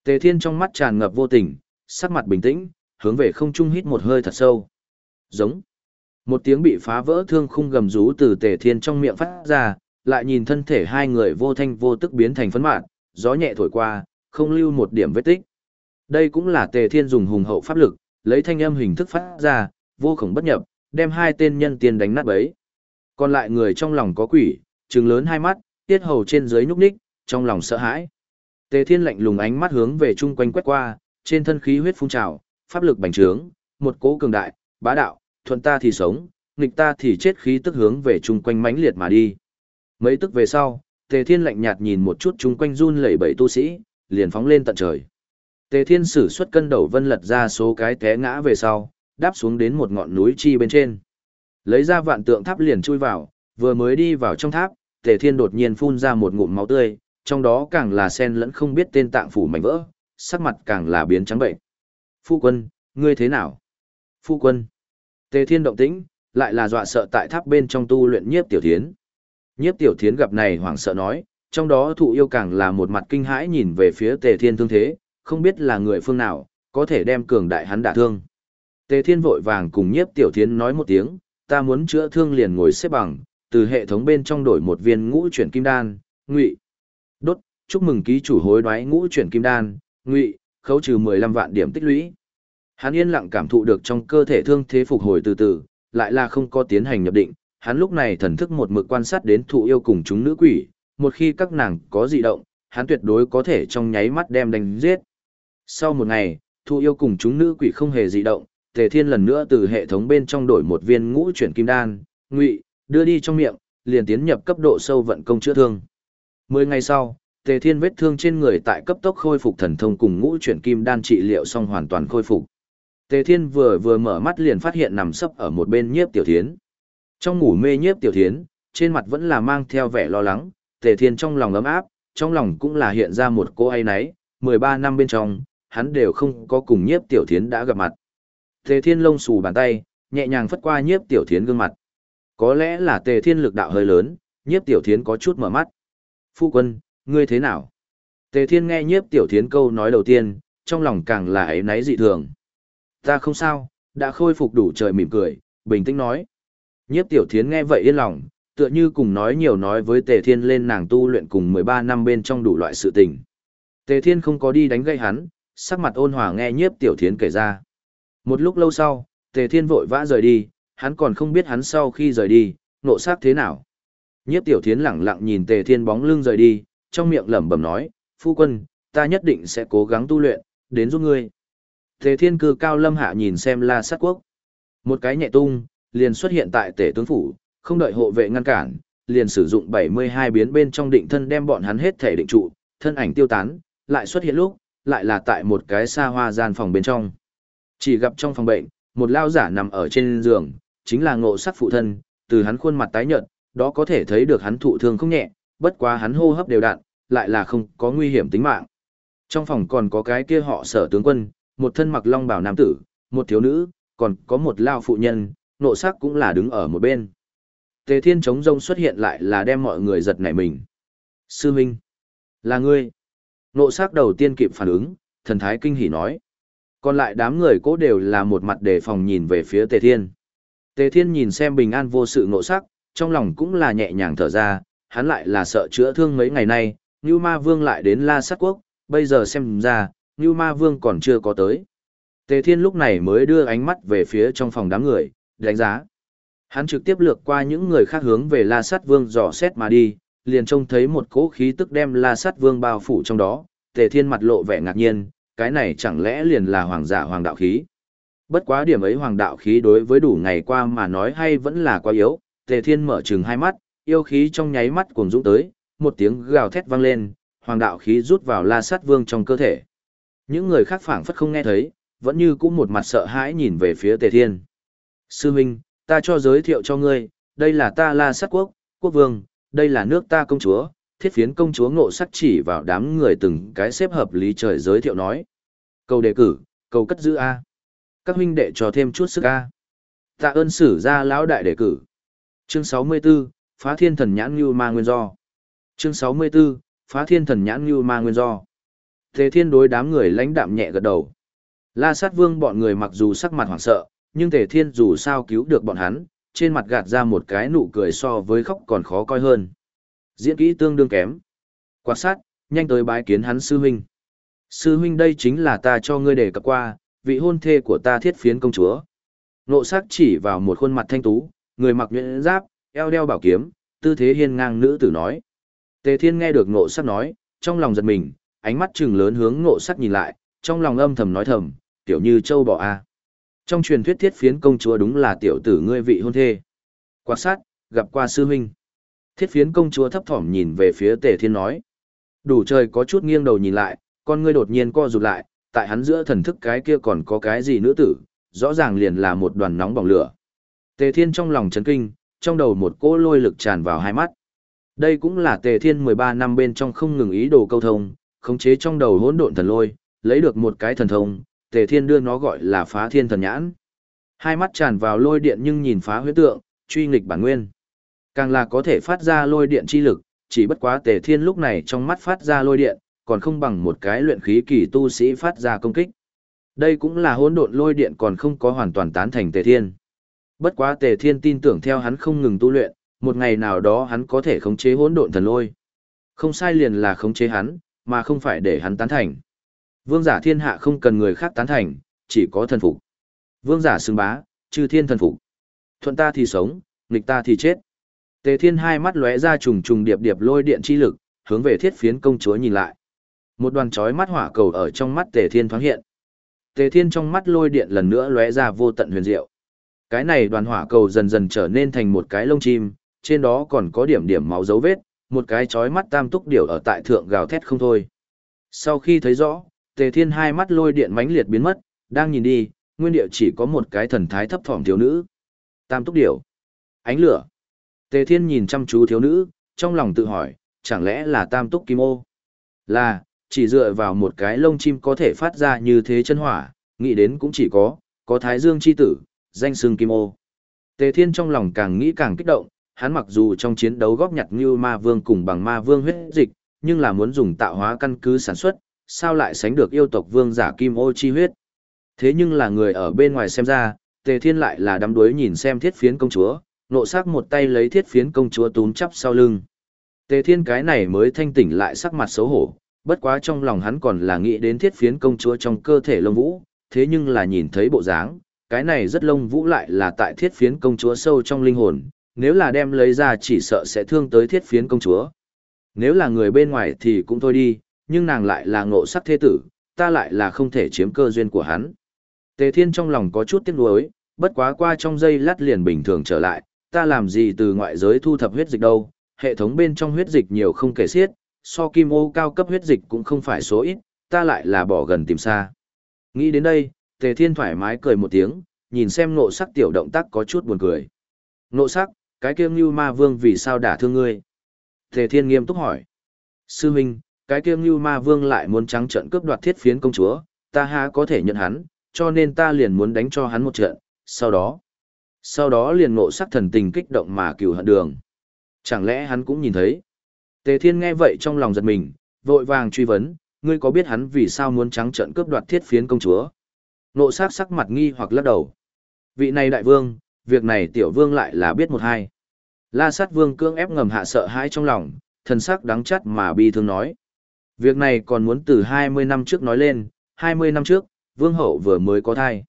Tề Thiên trong mắt tràn ngập vô tình, sắc mặt bình tĩnh, hướng về không trung hít một hơi thật sâu. Giống. Một tiếng bị phá vỡ thương khung gầm rú từ Tề Thiên trong miệng phát ra, lại nhìn thân thể hai người vô thanh vô tức biến thành phấn mạn, gió nhẹ thổi qua, không lưu một điểm vết tích. Đây cũng là Tề Thiên dùng hùng hậu pháp lực, lấy thanh âm hình thức phát ra, vô khổng bất nhập, đem hai tên nhân tiền đánh nát bấy. Còn lại người trong lòng có quỷ, trừng lớn hai mắt, tiết hầu trên dưới nhúc nhích, trong lòng sợ hãi. Tề Thiên lạnh lùng ánh mắt hướng về chung quanh quét qua, trên thân khí huyết phun trào, pháp lực bành trướng, một cỗ cường đại, bá đạo, thuận ta thì sống, nghịch ta thì chết khí tức hướng về chung quanh mãnh liệt mà đi. Mấy tức về sau, Tề Thiên lạnh nhạt nhìn một chút chung quanh run lẩy bẩy tu sĩ, liền phóng lên tận trời. Tề Thiên sử xuất cân đầu vân lật ra số cái té ngã về sau, đáp xuống đến một ngọn núi chi bên trên. Lấy ra vạn tượng tháp liền chui vào, vừa mới đi vào trong tháp, Tề Thiên đột nhiên phun ra một ngụm máu tươi, trong đó càng là sen lẫn không biết tên tạng phủ mảnh vỡ, sắc mặt càng là biến trắng bệnh. Phu quân, ngươi thế nào? Phu quân. Tề Thiên động tĩnh, lại là dọa sợ tại tháp bên trong tu luyện nhiếp tiểu thiến. Nhiếp tiểu thiến gặp này hoảng sợ nói, trong đó thụ yêu càng là một mặt kinh hãi nhìn về phía Tề Thiên thương thế, không biết là người phương nào, có thể đem cường đại hắn đả thương. Tề Thiên vội vàng cùng nhiếp tiểu thiến nói một tiếng, ta muốn chữa thương liền ngồi xếp bằng, từ hệ thống bên trong đổi một viên ngũ chuyển kim đan, ngụy. Đốt, chúc mừng ký chủ hối đoái ngũ chuyển kim đan, ngụy, khấu trừ 15 vạn điểm tích lũy. Hắn yên lặng cảm thụ được trong cơ thể thương thế phục hồi từ từ, lại là không có tiến hành nhập định, hắn lúc này thần thức một mực quan sát đến thụ yêu cùng chúng nữ quỷ, một khi các nàng có dị động, hắn tuyệt đối có thể trong nháy mắt đem đánh giết. Sau một ngày, thụ yêu cùng chúng nữ quỷ không hề dị động, Tề Thiên lần nữa từ hệ thống bên trong đổi một viên ngũ chuyển kim đan, ngụy, đưa đi trong miệng, liền tiến nhập cấp độ sâu vận công chữa thương. Mười ngày sau, Tề Thiên vết thương trên người tại cấp tốc khôi phục thần thông cùng ngũ chuyển kim đan trị liệu xong hoàn toàn khôi phục. Tề Thiên vừa vừa mở mắt liền phát hiện nằm sấp ở một bên nhiếp tiểu thiến. Trong ngủ mê nhiếp tiểu thiến, trên mặt vẫn là mang theo vẻ lo lắng, Tề Thiên trong lòng ấm áp, trong lòng cũng là hiện ra một cô ấy nấy, 13 năm bên trong, hắn đều không có cùng nhiếp tiểu thiến đã gặp mặt. Tề Thiên lông xù bàn tay, nhẹ nhàng phất qua nhiếp tiểu thiến gương mặt. Có lẽ là Tề Thiên lực đạo hơi lớn, nhiếp tiểu thiến có chút mở mắt. Phu quân, ngươi thế nào? Tề Thiên nghe nhiếp tiểu thiến câu nói đầu tiên, trong lòng càng là ấy náy dị thường. Ta không sao, đã khôi phục đủ trời mỉm cười, bình tĩnh nói. Nhiếp tiểu thiến nghe vậy yên lòng, tựa như cùng nói nhiều nói với Tề Thiên lên nàng tu luyện cùng 13 năm bên trong đủ loại sự tình. Tề Thiên không có đi đánh gây hắn, sắc mặt ôn hòa nghe nhiếp tiểu thiến kể ra. Một lúc lâu sau, Tề Thiên vội vã rời đi, hắn còn không biết hắn sau khi rời đi, nộ sắc thế nào. Nhiếp tiểu thiến lẳng lặng nhìn Tề Thiên bóng lưng rời đi, trong miệng lẩm bẩm nói, phu quân, ta nhất định sẽ cố gắng tu luyện, đến giúp ngươi. Tề Thiên cư cao lâm hạ nhìn xem la sát quốc. Một cái nhẹ tung, liền xuất hiện tại tể tướng phủ, không đợi hộ vệ ngăn cản, liền sử dụng 72 biến bên trong định thân đem bọn hắn hết thể định trụ, thân ảnh tiêu tán, lại xuất hiện lúc, lại là tại một cái xa hoa gian phòng bên trong. Chỉ gặp trong phòng bệnh, một lao giả nằm ở trên giường, chính là ngộ sắc phụ thân, từ hắn khuôn mặt tái nhợt, đó có thể thấy được hắn thụ thương không nhẹ, bất quá hắn hô hấp đều đặn, lại là không có nguy hiểm tính mạng. Trong phòng còn có cái kia họ sở tướng quân, một thân mặc long bào nam tử, một thiếu nữ, còn có một lao phụ nhân, nộ sắc cũng là đứng ở một bên. Tề thiên chống rông xuất hiện lại là đem mọi người giật nảy mình. Sư Minh, là ngươi. Nộ sắc đầu tiên kịp phản ứng, thần thái kinh hỉ nói. Còn lại đám người cố đều là một mặt đề phòng nhìn về phía Tề Thiên. Tề Thiên nhìn xem bình an vô sự nộ sắc, trong lòng cũng là nhẹ nhàng thở ra, hắn lại là sợ chữa thương mấy ngày nay, Ngưu Ma Vương lại đến La Sát Quốc, bây giờ xem ra, Ngưu Ma Vương còn chưa có tới. Tề Thiên lúc này mới đưa ánh mắt về phía trong phòng đám người, đánh giá. Hắn trực tiếp lược qua những người khác hướng về La Sát Vương dò xét mà đi, liền trông thấy một cỗ khí tức đem La Sát Vương bao phủ trong đó, Tề Thiên mặt lộ vẻ ngạc nhiên, cái này chẳng lẽ liền là hoàng giả hoàng đạo khí. Bất quá điểm ấy hoàng đạo khí đối với đủ ngày qua mà nói hay vẫn là quá yếu, Tề Thiên mở trừng hai mắt, yêu khí trong nháy mắt cuồng dũng tới, một tiếng gào thét vang lên, hoàng đạo khí rút vào La Sát Vương trong cơ thể. Những người khác phảng phất không nghe thấy, vẫn như cũng một mặt sợ hãi nhìn về phía Tề Thiên. Sư Minh, ta cho giới thiệu cho ngươi, đây là ta La Sát Quốc, quốc vương, đây là nước ta công chúa, thiết phiến công chúa ngộ sắc chỉ vào đám người từng cái xếp hợp lý trời giới thiệu nói. Cầu đề cử, cầu cất giữ A. Các huynh đệ cho thêm chút sức A. Tạ ơn sử gia lão đại đề cử. Chương 64, Phá Thiên Thần Nhãn Như Ma Nguyên Do. Chương 64, Phá Thiên Thần Nhãn Như Ma Nguyên Do. Thế Thiên đối đám người lãnh đạm nhẹ gật đầu. La Sát Vương bọn người mặc dù sắc mặt hoảng sợ, nhưng Tề Thiên dù sao cứu được bọn hắn, trên mặt gạt ra một cái nụ cười so với khóc còn khó coi hơn. Diễn kỹ tương đương kém. Quan sát, nhanh tới bái kiến hắn sư huynh. Sư huynh đây chính là ta cho ngươi đề cập qua, vị hôn thê của ta thiết phiến công chúa. Nộ sắc chỉ vào một khuôn mặt thanh tú, người mặc nhuyễn giáp, eo đeo bảo kiếm, tư thế hiên ngang nữ tử nói. Tề thiên nghe được nộ sắc nói, trong lòng giật mình, ánh mắt trừng lớn hướng nộ sắc nhìn lại, trong lòng âm thầm nói thầm, tiểu như châu bò a. Trong truyền thuyết thiết phiến công chúa đúng là tiểu tử ngươi vị hôn thê. Quan sát, gặp qua sư huynh. Thiết phiến công chúa thấp thỏm nhìn về phía tề thiên nói. Đủ trời có chút nghiêng đầu nhìn lại, con ngươi đột nhiên co rụt lại, tại hắn giữa thần thức cái kia còn có cái gì nữ tử, rõ ràng liền là một đoàn nóng bỏng lửa. Tề thiên trong lòng chấn kinh, trong đầu một cỗ lôi lực tràn vào hai mắt. Đây cũng là tề thiên 13 năm bên trong không ngừng ý đồ câu thông, khống chế trong đầu hỗn độn thần lôi, lấy được một cái thần thông, tề thiên đưa nó gọi là phá thiên thần nhãn. Hai mắt tràn vào lôi điện nhưng nhìn phá huyết tượng, truy nghịch bản nguyên. Càng là có thể phát ra lôi điện chi lực, chỉ bất quá tề thiên lúc này trong mắt phát ra lôi điện, còn không bằng một cái luyện khí kỳ tu sĩ phát ra công kích. Đây cũng là hỗn độn lôi điện còn không có hoàn toàn tán thành tề thiên. Bất quá tề thiên tin tưởng theo hắn không ngừng tu luyện, một ngày nào đó hắn có thể khống chế hỗn độn thần lôi. Không sai liền là khống chế hắn, mà không phải để hắn tán thành. Vương giả thiên hạ không cần người khác tán thành, chỉ có thần phục. Vương giả xưng bá, chư thiên thần phục. Thuận ta thì sống, nghịch ta thì chết. Tề Thiên hai mắt lóe ra trùng trùng điệp điệp lôi điện chi lực, hướng về thiết phiến công chúa nhìn lại. Một đoàn chói mắt hỏa cầu ở trong mắt Tề Thiên thoáng hiện. Tề Thiên trong mắt lôi điện lần nữa lóe ra vô tận huyền diệu. Cái này đoàn hỏa cầu dần dần trở nên thành một cái lông chim, trên đó còn có điểm điểm máu dấu vết, một cái chói mắt tam túc điểu ở tại thượng gào thét không thôi. Sau khi thấy rõ, Tề Thiên hai mắt lôi điện mãnh liệt biến mất, đang nhìn đi, nguyên điệu chỉ có một cái thần thái thấp thỏm thiếu nữ. Tam túc điểu. Ánh lửa. Tề Thiên nhìn chăm chú thiếu nữ, trong lòng tự hỏi, chẳng lẽ là tam túc kim ô? Là, chỉ dựa vào một cái lông chim có thể phát ra như thế chân hỏa, nghĩ đến cũng chỉ có, có thái dương chi tử, danh xương kim ô. Tề Thiên trong lòng càng nghĩ càng kích động, hắn mặc dù trong chiến đấu góp nhặt như ma vương cùng bằng ma vương huyết dịch, nhưng là muốn dùng tạo hóa căn cứ sản xuất, sao lại sánh được yêu tộc vương giả kim ô chi huyết. Thế nhưng là người ở bên ngoài xem ra, Tề Thiên lại là đắm đuối nhìn xem thiết phiến công chúa, nộ sắc một tay lấy thiết phiến công chúa túm chắp sau lưng. Tề Thiên cái này mới thanh tỉnh lại sắc mặt xấu hổ, bất quá trong lòng hắn còn là nghĩ đến thiết phiến công chúa trong cơ thể lông vũ, thế nhưng là nhìn thấy bộ dáng, cái này rất lông vũ lại là tại thiết phiến công chúa sâu trong linh hồn, nếu là đem lấy ra chỉ sợ sẽ thương tới thiết phiến công chúa. Nếu là người bên ngoài thì cũng thôi đi, nhưng nàng lại là ngộ sắc thế tử, ta lại là không thể chiếm cơ duyên của hắn. Tề Thiên trong lòng có chút tiếc nuối, bất quá qua trong giây lát liền bình thường trở lại, ta làm gì từ ngoại giới thu thập huyết dịch đâu, hệ thống bên trong huyết dịch nhiều không kể xiết, so kim ô cao cấp huyết dịch cũng không phải số ít, ta lại là bỏ gần tìm xa. Nghĩ đến đây, Tề Thiên thoải mái cười một tiếng, nhìn xem nộ sắc tiểu động tác có chút buồn cười. Nộ sắc, cái kia Ngưu Ma Vương vì sao đả thương ngươi? Tề Thiên nghiêm túc hỏi. Sư huynh, cái kia Ngưu Ma Vương lại muốn trắng trận cướp đoạt thiết phiến công chúa, ta há có thể nhận hắn, cho nên ta liền muốn đánh cho hắn một trận, sau đó. Sau đó liền ngộ sắc thần tình kích động mà cừu hận đường. Chẳng lẽ hắn cũng nhìn thấy? Tề Thiên nghe vậy trong lòng giật mình, vội vàng truy vấn, ngươi có biết hắn vì sao muốn trắng trận cướp đoạt thiết phiến công chúa? Nộ sát sắc mặt nghi hoặc lắc đầu. Vị này đại vương, việc này tiểu vương lại là biết một hai. La sát vương cương ép ngầm hạ sợ hãi trong lòng, thần sắc đắng chắt mà bi thương nói. Việc này còn muốn từ 20 năm trước nói lên, 20 năm trước, vương hậu vừa mới có thai.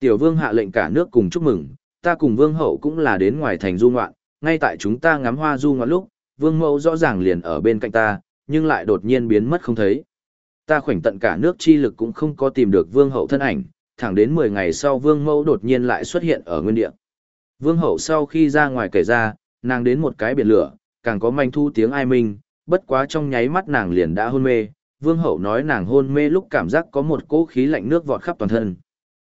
Tiểu vương hạ lệnh cả nước cùng chúc mừng, ta cùng vương hậu cũng là đến ngoài thành du ngoạn, ngay tại chúng ta ngắm hoa du ngoạn lúc, vương mẫu rõ ràng liền ở bên cạnh ta, nhưng lại đột nhiên biến mất không thấy. Ta khoảnh tận cả nước chi lực cũng không có tìm được vương hậu thân ảnh, thẳng đến 10 ngày sau vương mẫu đột nhiên lại xuất hiện ở nguyên địa. Vương hậu sau khi ra ngoài kể ra, nàng đến một cái biển lửa, càng có manh thu tiếng ai minh, bất quá trong nháy mắt nàng liền đã hôn mê. Vương hậu nói nàng hôn mê lúc cảm giác có một cỗ khí lạnh nước vọt khắp toàn thân.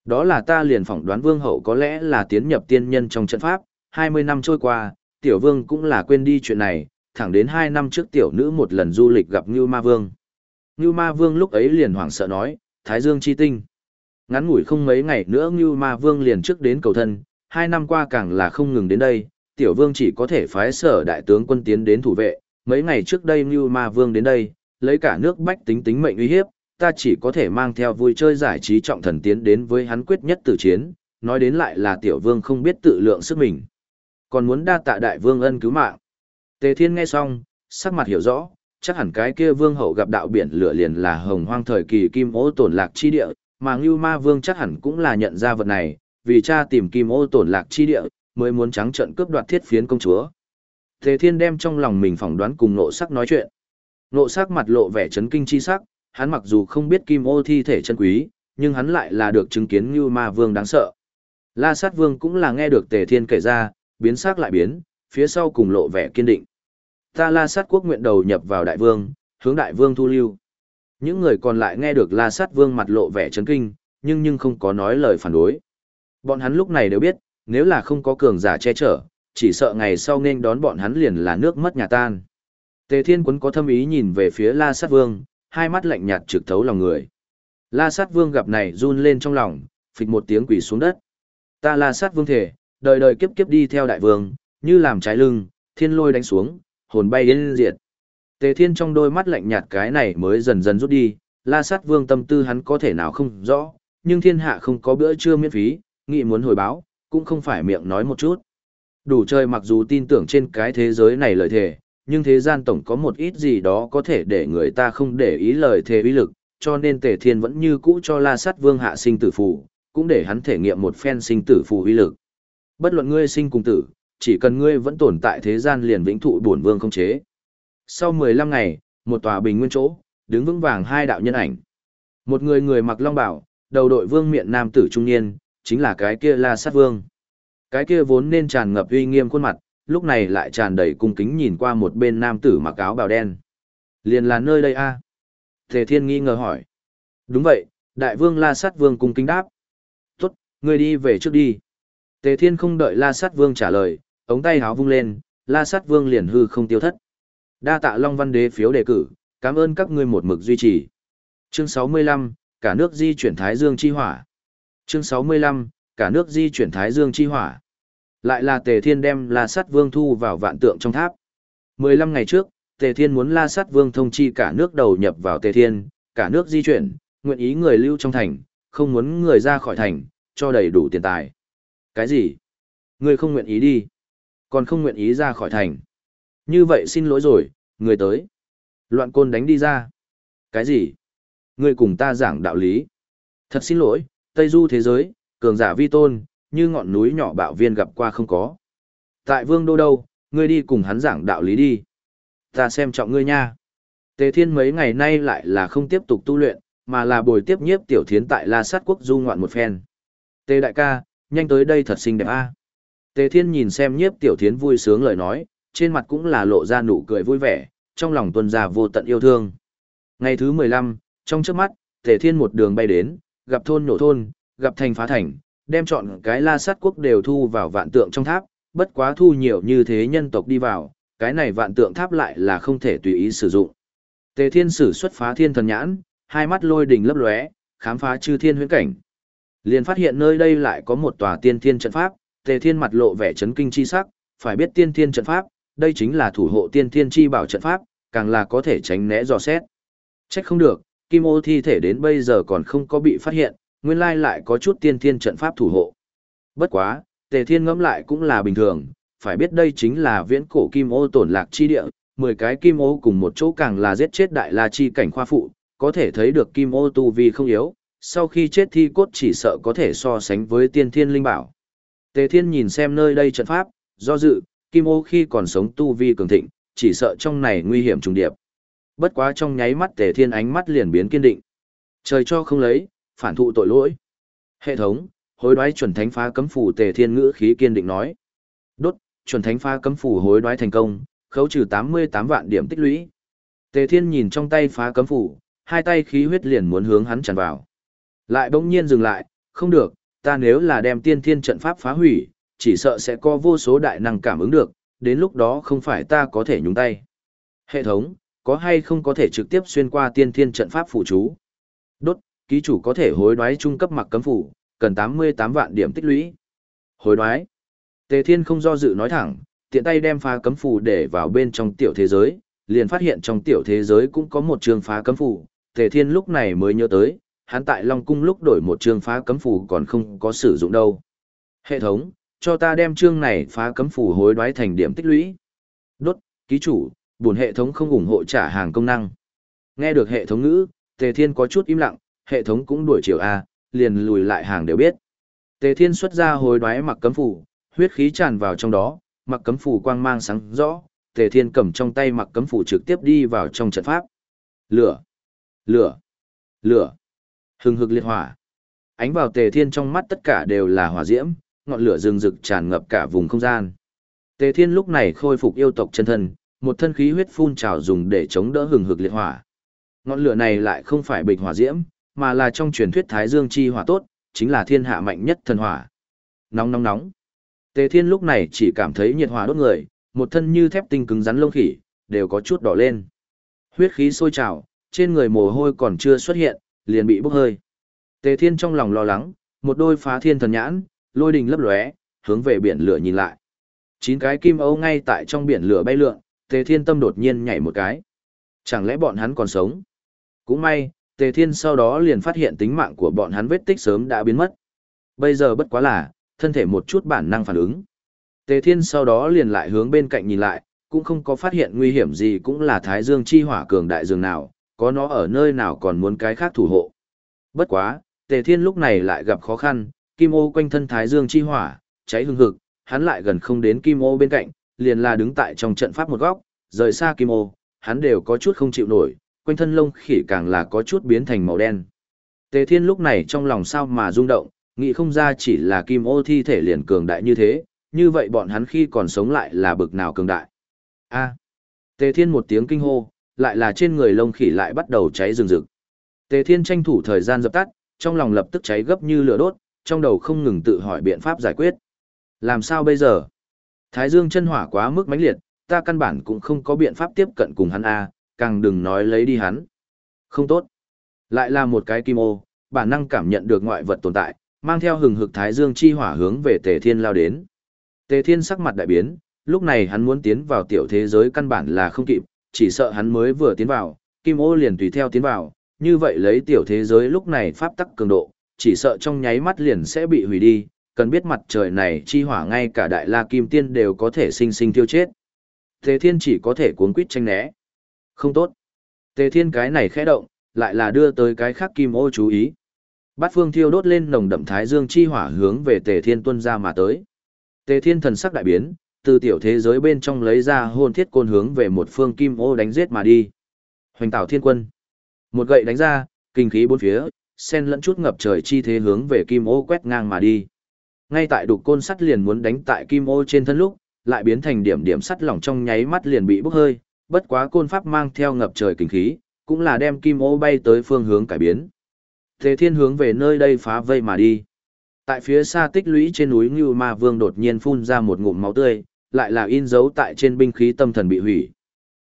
Đó là ta liền phỏng đoán vương hậu có lẽ là tiến nhập tiên nhân trong trận pháp, 20 năm trôi qua, tiểu vương cũng là quên đi chuyện này, thẳng đến 2 năm trước tiểu nữ một lần du lịch gặp Ngưu Ma Vương. Ngưu Ma Vương lúc ấy liền hoảng sợ nói, Thái Dương chi tinh. Ngắn ngủi không mấy ngày nữa Ngưu Ma Vương liền trước đến cầu thân, hai năm qua càng là không ngừng đến đây, tiểu vương chỉ có thể phái sở đại tướng quân tiến đến thủ vệ, mấy ngày trước đây Ngưu Ma Vương đến đây, lấy cả nước bách tính tính mệnh uy hiếp, ta chỉ có thể mang theo vui chơi giải trí trọng thần tiến đến với hắn quyết nhất tử chiến, nói đến lại là tiểu vương không biết tự lượng sức mình. Còn muốn đa tạ đại vương ân cứu mạng. Tề Thiên nghe xong, sắc mặt hiểu rõ, chắc hẳn cái kia vương hậu gặp đạo biển lửa liền là hồng hoang thời kỳ kim ố tổn lạc chi địa, mà Ngưu Ma Vương chắc hẳn cũng là nhận ra vật này, vì cha tìm kim ô tổn lạc chi địa, mới muốn trắng trận cướp đoạt thiết phiến công chúa. Tề Thiên đem trong lòng mình phỏng đoán cùng nộ sắc nói chuyện. Nộ sắc mặt lộ vẻ chấn kinh chi sắc, hắn mặc dù không biết kim ô thi thể chân quý, nhưng hắn lại là được chứng kiến Ngưu ma vương đáng sợ. La sát vương cũng là nghe được Tề Thiên kể ra, biến sắc lại biến, phía sau cùng lộ vẻ kiên định. Ta la sát quốc nguyện đầu nhập vào đại vương, hướng đại vương thu lưu. Những người còn lại nghe được la sát vương mặt lộ vẻ chấn kinh, nhưng nhưng không có nói lời phản đối. Bọn hắn lúc này đều biết, nếu là không có cường giả che chở, chỉ sợ ngày sau nên đón bọn hắn liền là nước mất nhà tan. Tề Thiên Quấn có thâm ý nhìn về phía La Sát Vương, hai mắt lạnh nhạt trực thấu lòng người. La Sát Vương gặp này run lên trong lòng, phịch một tiếng quỳ xuống đất. Ta La Sát Vương thể, đời đời kiếp kiếp đi theo đại vương, như làm trái lưng, thiên lôi đánh xuống, hồn bay đến diệt. Tề Thiên trong đôi mắt lạnh nhạt cái này mới dần dần rút đi, La Sát Vương tâm tư hắn có thể nào không rõ, nhưng thiên hạ không có bữa trưa miễn phí, nghĩ muốn hồi báo, cũng không phải miệng nói một chút. Đủ trời mặc dù tin tưởng trên cái thế giới này lời thề, nhưng thế gian tổng có một ít gì đó có thể để người ta không để ý lời thề uy lực, cho nên Tề Thiên vẫn như cũ cho La Sát Vương hạ sinh tử phù, cũng để hắn thể nghiệm một phen sinh tử phù uy lực. Bất luận ngươi sinh cùng tử, chỉ cần ngươi vẫn tồn tại thế gian liền vĩnh thụ bổn vương không chế. Sau 15 ngày, một tòa bình nguyên chỗ, đứng vững vàng hai đạo nhân ảnh. Một người người mặc long bào, đầu đội vương miện nam tử trung niên, chính là cái kia La Sát Vương. Cái kia vốn nên tràn ngập uy nghiêm khuôn mặt, lúc này lại tràn đầy cung kính nhìn qua một bên nam tử mặc áo bào đen. Liền là nơi đây a à? Tề Thiên nghi ngờ hỏi. Đúng vậy, Đại Vương La Sát Vương cung kính đáp. Tốt, người đi về trước đi. Tề Thiên không đợi La Sát Vương trả lời, ống tay háo vung lên, La Sát Vương liền hư không tiêu thất. Đa tạ Long Văn Đế phiếu đề cử, cảm ơn các ngươi một mực duy trì. Chương 65, cả nước di chuyển Thái Dương chi hỏa. Chương 65, cả nước di chuyển Thái Dương chi hỏa. Lại là Tề Thiên đem La Sắt Vương thu vào vạn tượng trong tháp. 15 ngày trước, Tề Thiên muốn La Sát Vương thông chi cả nước đầu nhập vào Tề Thiên, cả nước di chuyển, nguyện ý người lưu trong thành, không muốn người ra khỏi thành, cho đầy đủ tiền tài. Cái gì? Người không nguyện ý đi, còn không nguyện ý ra khỏi thành. Như vậy xin lỗi rồi, người tới. Loạn côn đánh đi ra. Cái gì? Người cùng ta giảng đạo lý. Thật xin lỗi, Tây Du thế giới, cường giả vi tôn, như ngọn núi nhỏ bạo viên gặp qua không có. Tại vương đô đâu, ngươi đi cùng hắn giảng đạo lý đi. Ta xem trọng ngươi nha. Tề Thiên mấy ngày nay lại là không tiếp tục tu luyện, mà là bồi tiếp nhiếp tiểu thiến tại La Sát Quốc du ngoạn một phen. Tề đại ca, nhanh tới đây thật xinh đẹp a. Tề Thiên nhìn xem nhiếp tiểu thiến vui sướng lời nói, trên mặt cũng là lộ ra nụ cười vui vẻ, trong lòng tuân ra vô tận yêu thương. Ngày thứ 15, trong trước mắt, Tề Thiên một đường bay đến, gặp thôn nổ thôn, gặp thành phá thành, đem chọn cái La Sát Quốc đều thu vào vạn tượng trong tháp, bất quá thu nhiều như thế nhân tộc đi vào, cái này vạn tượng tháp lại là không thể tùy ý sử dụng. Tề Thiên sử xuất phá thiên thần nhãn, hai mắt lôi đỉnh lấp lóe, khám phá chư thiên huyễn cảnh. Liền phát hiện nơi đây lại có một tòa tiên thiên trận pháp, Tề Thiên mặt lộ vẻ chấn kinh chi sắc, phải biết tiên thiên trận pháp, đây chính là thủ hộ tiên thiên chi bảo trận pháp, càng là có thể tránh né dò xét. Trách không được, Kim Ô thi thể đến bây giờ còn không có bị phát hiện, nguyên lai lại có chút tiên thiên trận pháp thủ hộ. Bất quá, Tề Thiên ngẫm lại cũng là bình thường, phải biết đây chính là viễn cổ Kim Ô tổn lạc chi địa, 10 cái Kim Ô cùng một chỗ càng là giết chết đại la chi cảnh khoa phụ, có thể thấy được Kim Ô tu vi không yếu, sau khi chết thi cốt chỉ sợ có thể so sánh với tiên thiên linh bảo. Tề Thiên nhìn xem nơi đây trận pháp, do dự, Kim Ô khi còn sống tu vi cường thịnh, chỉ sợ trong này nguy hiểm trùng điệp. Bất quá trong nháy mắt Tề Thiên ánh mắt liền biến kiên định. Trời cho không lấy, phản thụ tội lỗi. Hệ thống, hối đoái chuẩn thánh phá cấm phủ Tề Thiên ngữ khí kiên định nói. Đốt, chuẩn thánh phá cấm phủ hối đoái thành công, khấu trừ 88 vạn điểm tích lũy. Tề Thiên nhìn trong tay phá cấm phủ, hai tay khí huyết liền muốn hướng hắn tràn vào. Lại bỗng nhiên dừng lại, không được, ta nếu là đem tiên thiên trận pháp phá hủy, chỉ sợ sẽ có vô số đại năng cảm ứng được, đến lúc đó không phải ta có thể nhúng tay. Hệ thống, có hay không có thể trực tiếp xuyên qua tiên thiên trận pháp phụ chú? Đốt, ký chủ có thể hối đoái trung cấp mặc cấm phủ, cần 88 vạn điểm tích lũy. Hối đoái. Tề Thiên không do dự nói thẳng, tiện tay đem phá cấm phủ để vào bên trong tiểu thế giới, liền phát hiện trong tiểu thế giới cũng có một trường phá cấm phủ. Tề Thiên lúc này mới nhớ tới, hắn tại Long Cung lúc đổi một trường phá cấm phủ còn không có sử dụng đâu. Hệ thống, cho ta đem chương này phá cấm phủ hối đoái thành điểm tích lũy. Đốt, ký chủ, buồn hệ thống không ủng hộ trả hàng công năng. Nghe được hệ thống ngữ, Tề Thiên có chút im lặng, hệ thống cũng đuổi chiều A, liền lùi lại hàng đều biết. Tề Thiên xuất ra hối đoái mặc cấm phủ, huyết khí tràn vào trong đó, mặc cấm phủ quang mang sáng rõ, Tề Thiên cầm trong tay mặc cấm phủ trực tiếp đi vào trong trận pháp. Lửa! Lửa! Lửa! Hừng hực liệt hỏa! Ánh vào Tề Thiên trong mắt tất cả đều là hỏa diễm, ngọn lửa rừng rực tràn ngập cả vùng không gian. Tề Thiên lúc này khôi phục yêu tộc chân thân, một thân khí huyết phun trào dùng để chống đỡ hừng hực liệt hỏa. Ngọn lửa này lại không phải bịch hỏa diễm, mà là trong truyền thuyết Thái Dương chi hỏa tốt, chính là thiên hạ mạnh nhất thần hỏa. Nóng nóng nóng. Tề Thiên lúc này chỉ cảm thấy nhiệt hỏa đốt người, một thân như thép tinh cứng rắn lông khỉ, đều có chút đỏ lên. Huyết khí sôi trào, trên người mồ hôi còn chưa xuất hiện, liền bị bốc hơi. Tề Thiên trong lòng lo lắng, một đôi phá thiên thần nhãn, lôi đình lấp lóe, hướng về biển lửa nhìn lại. Chín cái kim âu ngay tại trong biển lửa bay lượn, Tề Thiên tâm đột nhiên nhảy một cái. Chẳng lẽ bọn hắn còn sống? Cũng may, Tề Thiên sau đó liền phát hiện tính mạng của bọn hắn vết tích sớm đã biến mất. Bây giờ bất quá là, thân thể một chút bản năng phản ứng. Tề Thiên sau đó liền lại hướng bên cạnh nhìn lại, cũng không có phát hiện nguy hiểm gì cũng là Thái Dương chi hỏa cường đại dương nào, có nó ở nơi nào còn muốn cái khác thủ hộ. Bất quá, Tề Thiên lúc này lại gặp khó khăn, kim ô quanh thân Thái Dương chi hỏa, cháy hừng hực, hắn lại gần không đến kim ô bên cạnh, liền là đứng tại trong trận pháp một góc, rời xa kim ô, hắn đều có chút không chịu nổi, quanh thân lông khỉ càng là có chút biến thành màu đen. Tề Thiên lúc này trong lòng sao mà rung động, nghĩ không ra chỉ là kim ô thi thể liền cường đại như thế, như vậy bọn hắn khi còn sống lại là bực nào cường đại. A. Tề Thiên một tiếng kinh hô, lại là trên người lông khỉ lại bắt đầu cháy rừng rực. Tề Thiên tranh thủ thời gian dập tắt, trong lòng lập tức cháy gấp như lửa đốt, trong đầu không ngừng tự hỏi biện pháp giải quyết. Làm sao bây giờ? Thái Dương chân hỏa quá mức mãnh liệt, ta căn bản cũng không có biện pháp tiếp cận cùng hắn a, càng đừng nói lấy đi hắn. Không tốt. Lại là một cái kim ô, bản năng cảm nhận được ngoại vật tồn tại, mang theo hừng hực Thái Dương chi hỏa hướng về Tề Thiên lao đến. Tề Thiên sắc mặt đại biến, lúc này hắn muốn tiến vào tiểu thế giới căn bản là không kịp, chỉ sợ hắn mới vừa tiến vào, kim ô liền tùy theo tiến vào, như vậy lấy tiểu thế giới lúc này pháp tắc cường độ, chỉ sợ trong nháy mắt liền sẽ bị hủy đi, cần biết mặt trời này chi hỏa ngay cả đại la kim tiên đều có thể sinh sinh tiêu chết. Tề thiên chỉ có thể cuốn quýt tranh né. Không tốt. Tề thiên cái này khẽ động, lại là đưa tới cái khác kim ô chú ý. Bát phương thiêu đốt lên nồng đậm thái dương chi hỏa hướng về tề thiên tuân ra mà tới. Tề thiên thần sắc đại biến, từ tiểu thế giới bên trong lấy ra hồn thiết côn hướng về một phương kim ô đánh giết mà đi. Hoành tạo thiên quân. Một gậy đánh ra, kinh khí bốn phía, sen lẫn chút ngập trời chi thế hướng về kim ô quét ngang mà đi. Ngay tại đục côn sắt liền muốn đánh tại kim ô trên thân lúc, lại biến thành điểm điểm sắt lỏng trong nháy mắt liền bị bốc hơi, bất quá côn pháp mang theo ngập trời kinh khí, cũng là đem kim ô bay tới phương hướng cải biến. Thế thiên hướng về nơi đây phá vây mà đi. Tại phía xa tích lũy trên núi Ngưu Ma Vương đột nhiên phun ra một ngụm máu tươi, lại là in dấu tại trên binh khí tâm thần bị hủy.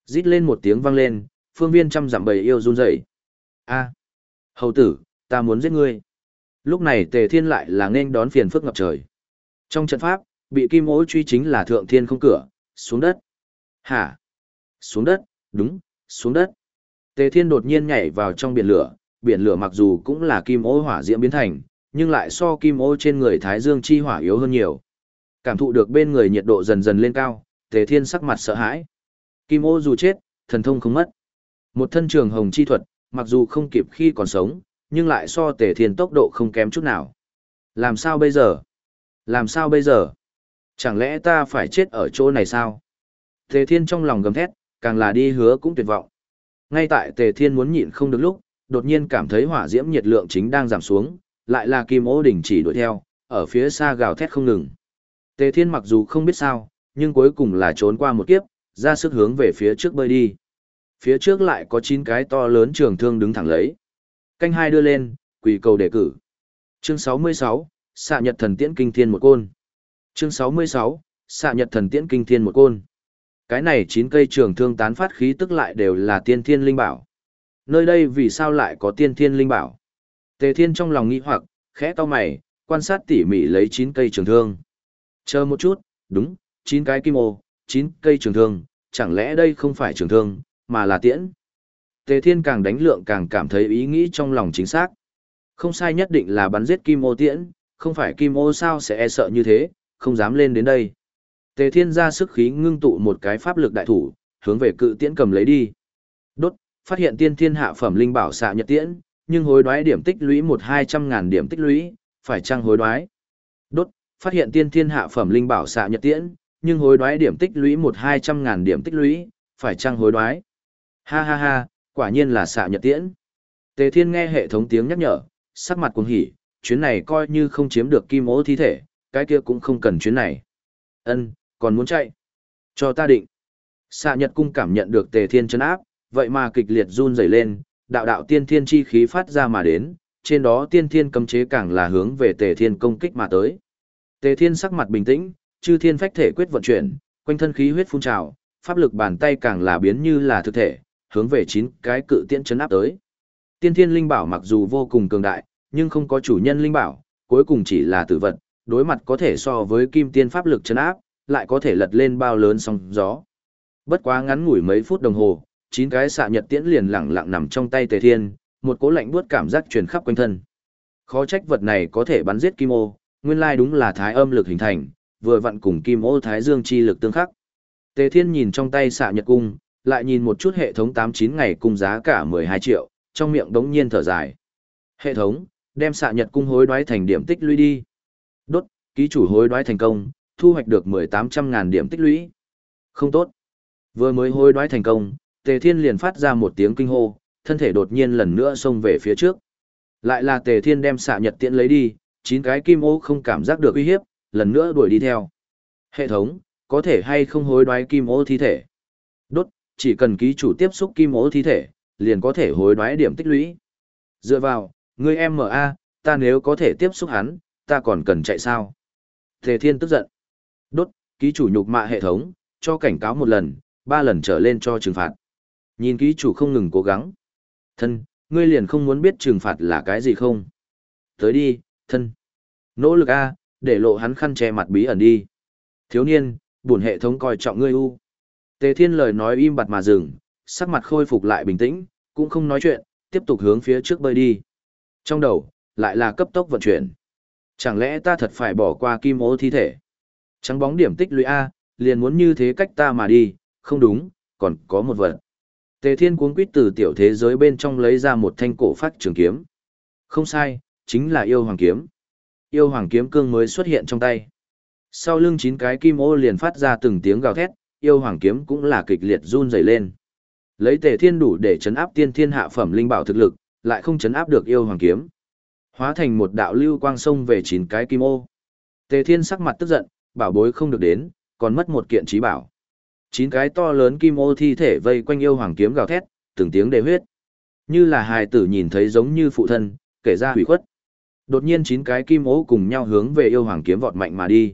Rít lên một tiếng vang lên, phương viên trăm dặm bầy yêu run rẩy. A, hầu tử, ta muốn giết ngươi. Lúc này Tề Thiên lại là nên đón phiền phức ngập trời. Trong trận pháp, bị kim ố truy chính là thượng thiên không cửa, xuống đất. Hả? Xuống đất, đúng, xuống đất. Tề Thiên đột nhiên nhảy vào trong biển lửa, biển lửa mặc dù cũng là kim ô hỏa diễm biến thành, nhưng lại so kim ô trên người Thái Dương chi hỏa yếu hơn nhiều. Cảm thụ được bên người nhiệt độ dần dần lên cao, Tề Thiên sắc mặt sợ hãi. Kim ô dù chết, thần thông không mất. Một thân trường hồng chi thuật, mặc dù không kịp khi còn sống, nhưng lại so Tề Thiên tốc độ không kém chút nào. Làm sao bây giờ? Làm sao bây giờ? Chẳng lẽ ta phải chết ở chỗ này sao? Tề Thiên trong lòng gầm thét, càng là đi hứa cũng tuyệt vọng. Ngay tại Tề Thiên muốn nhịn không được lúc, đột nhiên cảm thấy hỏa diễm nhiệt lượng chính đang giảm xuống, lại là Kim Ô đỉnh chỉ đuổi theo, ở phía xa gào thét không ngừng. Tề Thiên mặc dù không biết sao, nhưng cuối cùng là trốn qua một kiếp, ra sức hướng về phía trước bơi đi. Phía trước lại có 9 cái to lớn trường thương đứng thẳng lấy. Canh hai đưa lên, quỳ cầu đề cử. Chương 66, xạ nhật thần tiễn kinh thiên một côn. Chương 66, xạ nhật thần tiễn kinh thiên một côn. Cái này chín cây trường thương tán phát khí tức lại đều là tiên thiên linh bảo. Nơi đây vì sao lại có tiên thiên linh bảo? Tề thiên trong lòng nghĩ hoặc, khẽ to mày, quan sát tỉ mỉ lấy chín cây trường thương. Chờ một chút, đúng, chín cái kim ô, chín cây trường thương, chẳng lẽ đây không phải trường thương, mà là tiễn? Tề Thiên càng đánh lượng càng cảm thấy ý nghĩ trong lòng chính xác. Không sai nhất định là bắn giết kim ô tiễn, không phải kim ô sao sẽ e sợ như thế, không dám lên đến đây. Tề Thiên ra sức khí ngưng tụ một cái pháp lực đại thủ, hướng về cự tiễn cầm lấy đi. Đốt, phát hiện tiên thiên hạ phẩm linh bảo xạ nhật tiễn, nhưng hối đoái điểm tích lũy một hai trăm ngàn điểm tích lũy, phải chăng hối đoái? Đốt, phát hiện tiên thiên hạ phẩm linh bảo xạ nhật tiễn, nhưng hối đoái điểm tích lũy một hai trăm ngàn điểm tích lũy, phải chăng hối đoái? Ha ha ha, quả nhiên là xạ nhật tiễn. Tề Thiên nghe hệ thống tiếng nhắc nhở, sắc mặt cuồng hỉ, chuyến này coi như không chiếm được kim ố thi thể, cái kia cũng không cần chuyến này. Ân, còn muốn chạy? Cho ta định. Xạ Nhật cung cảm nhận được Tề Thiên chân áp, vậy mà kịch liệt run rẩy lên, đạo đạo tiên thiên chi khí phát ra mà đến, trên đó tiên thiên cấm chế càng là hướng về Tề Thiên công kích mà tới. Tề Thiên sắc mặt bình tĩnh, chư thiên phách thể quyết vận chuyển, quanh thân khí huyết phun trào, pháp lực bàn tay càng là biến như là thực thể, hướng về chín cái cự tiễn chấn áp tới. Tiên thiên linh bảo mặc dù vô cùng cường đại, nhưng không có chủ nhân linh bảo, cuối cùng chỉ là tử vật, đối mặt có thể so với kim tiên pháp lực chấn áp, lại có thể lật lên bao lớn sóng gió. Bất quá ngắn ngủi mấy phút đồng hồ, chín cái xạ nhật tiễn liền lặng lặng nằm trong tay Tề Thiên, một cỗ lạnh buốt cảm giác truyền khắp quanh thân. Khó trách vật này có thể bắn giết kim ô, nguyên lai đúng là thái âm lực hình thành, vừa vặn cùng kim ô thái dương chi lực tương khắc. Tề Thiên nhìn trong tay xạ nhật cung, lại nhìn một chút hệ thống 89 ngày cung giá cả 12 triệu, trong miệng đống nhiên thở dài. Hệ thống, đem xạ nhật cung hối đoái thành điểm tích lũy đi. Đốt, ký chủ hối đoái thành công, thu hoạch được 1800 ngàn điểm tích lũy. Không tốt. Vừa mới hối đoái thành công, Tề Thiên liền phát ra một tiếng kinh hô, thân thể đột nhiên lần nữa xông về phía trước. Lại là Tề Thiên đem xạ nhật tiễn lấy đi, chín cái kim ô không cảm giác được uy hiếp, lần nữa đuổi đi theo. Hệ thống, có thể hay không hối đoái kim ô thi thể? Đốt, chỉ cần ký chủ tiếp xúc kim ố thi thể, liền có thể hối đoái điểm tích lũy. Dựa vào, ngươi em MA, ta nếu có thể tiếp xúc hắn, ta còn cần chạy sao? Tề Thiên tức giận. Đốt, ký chủ nhục mạ hệ thống, cho cảnh cáo một lần, ba lần trở lên cho trừng phạt. Nhìn ký chủ không ngừng cố gắng. Thân, ngươi liền không muốn biết trừng phạt là cái gì không? Tới đi, thân. Nỗ lực A, để lộ hắn khăn che mặt bí ẩn đi. Thiếu niên, buồn hệ thống coi trọng ngươi u. Tề Thiên lời nói im bặt mà dừng, sắc mặt khôi phục lại bình tĩnh, cũng không nói chuyện, tiếp tục hướng phía trước bơi đi. Trong đầu, lại là cấp tốc vận chuyển. Chẳng lẽ ta thật phải bỏ qua kim ô thi thể? Trắng bóng điểm tích lũy A, liền muốn như thế cách ta mà đi, không đúng, còn có một vật. Tề Thiên cuống quýt từ tiểu thế giới bên trong lấy ra một thanh cổ phát trường kiếm. Không sai, chính là yêu hoàng kiếm. Yêu hoàng kiếm cương mới xuất hiện trong tay. Sau lưng chín cái kim ô liền phát ra từng tiếng gào thét, yêu hoàng kiếm cũng là kịch liệt run rẩy lên. Lấy Tề Thiên đủ để chấn áp tiên thiên hạ phẩm linh bảo thực lực, lại không chấn áp được yêu hoàng kiếm. Hóa thành một đạo lưu quang sông về chín cái kim ô. Tề Thiên sắc mặt tức giận, bảo bối không được đến, còn mất một kiện trí bảo. Chín cái to lớn kim ô thi thể vây quanh yêu hoàng kiếm gào thét, từng tiếng đề huyết. Như là hài tử nhìn thấy giống như phụ thân, kể ra hủy khuất. Đột nhiên chín cái kim ô cùng nhau hướng về yêu hoàng kiếm vọt mạnh mà đi.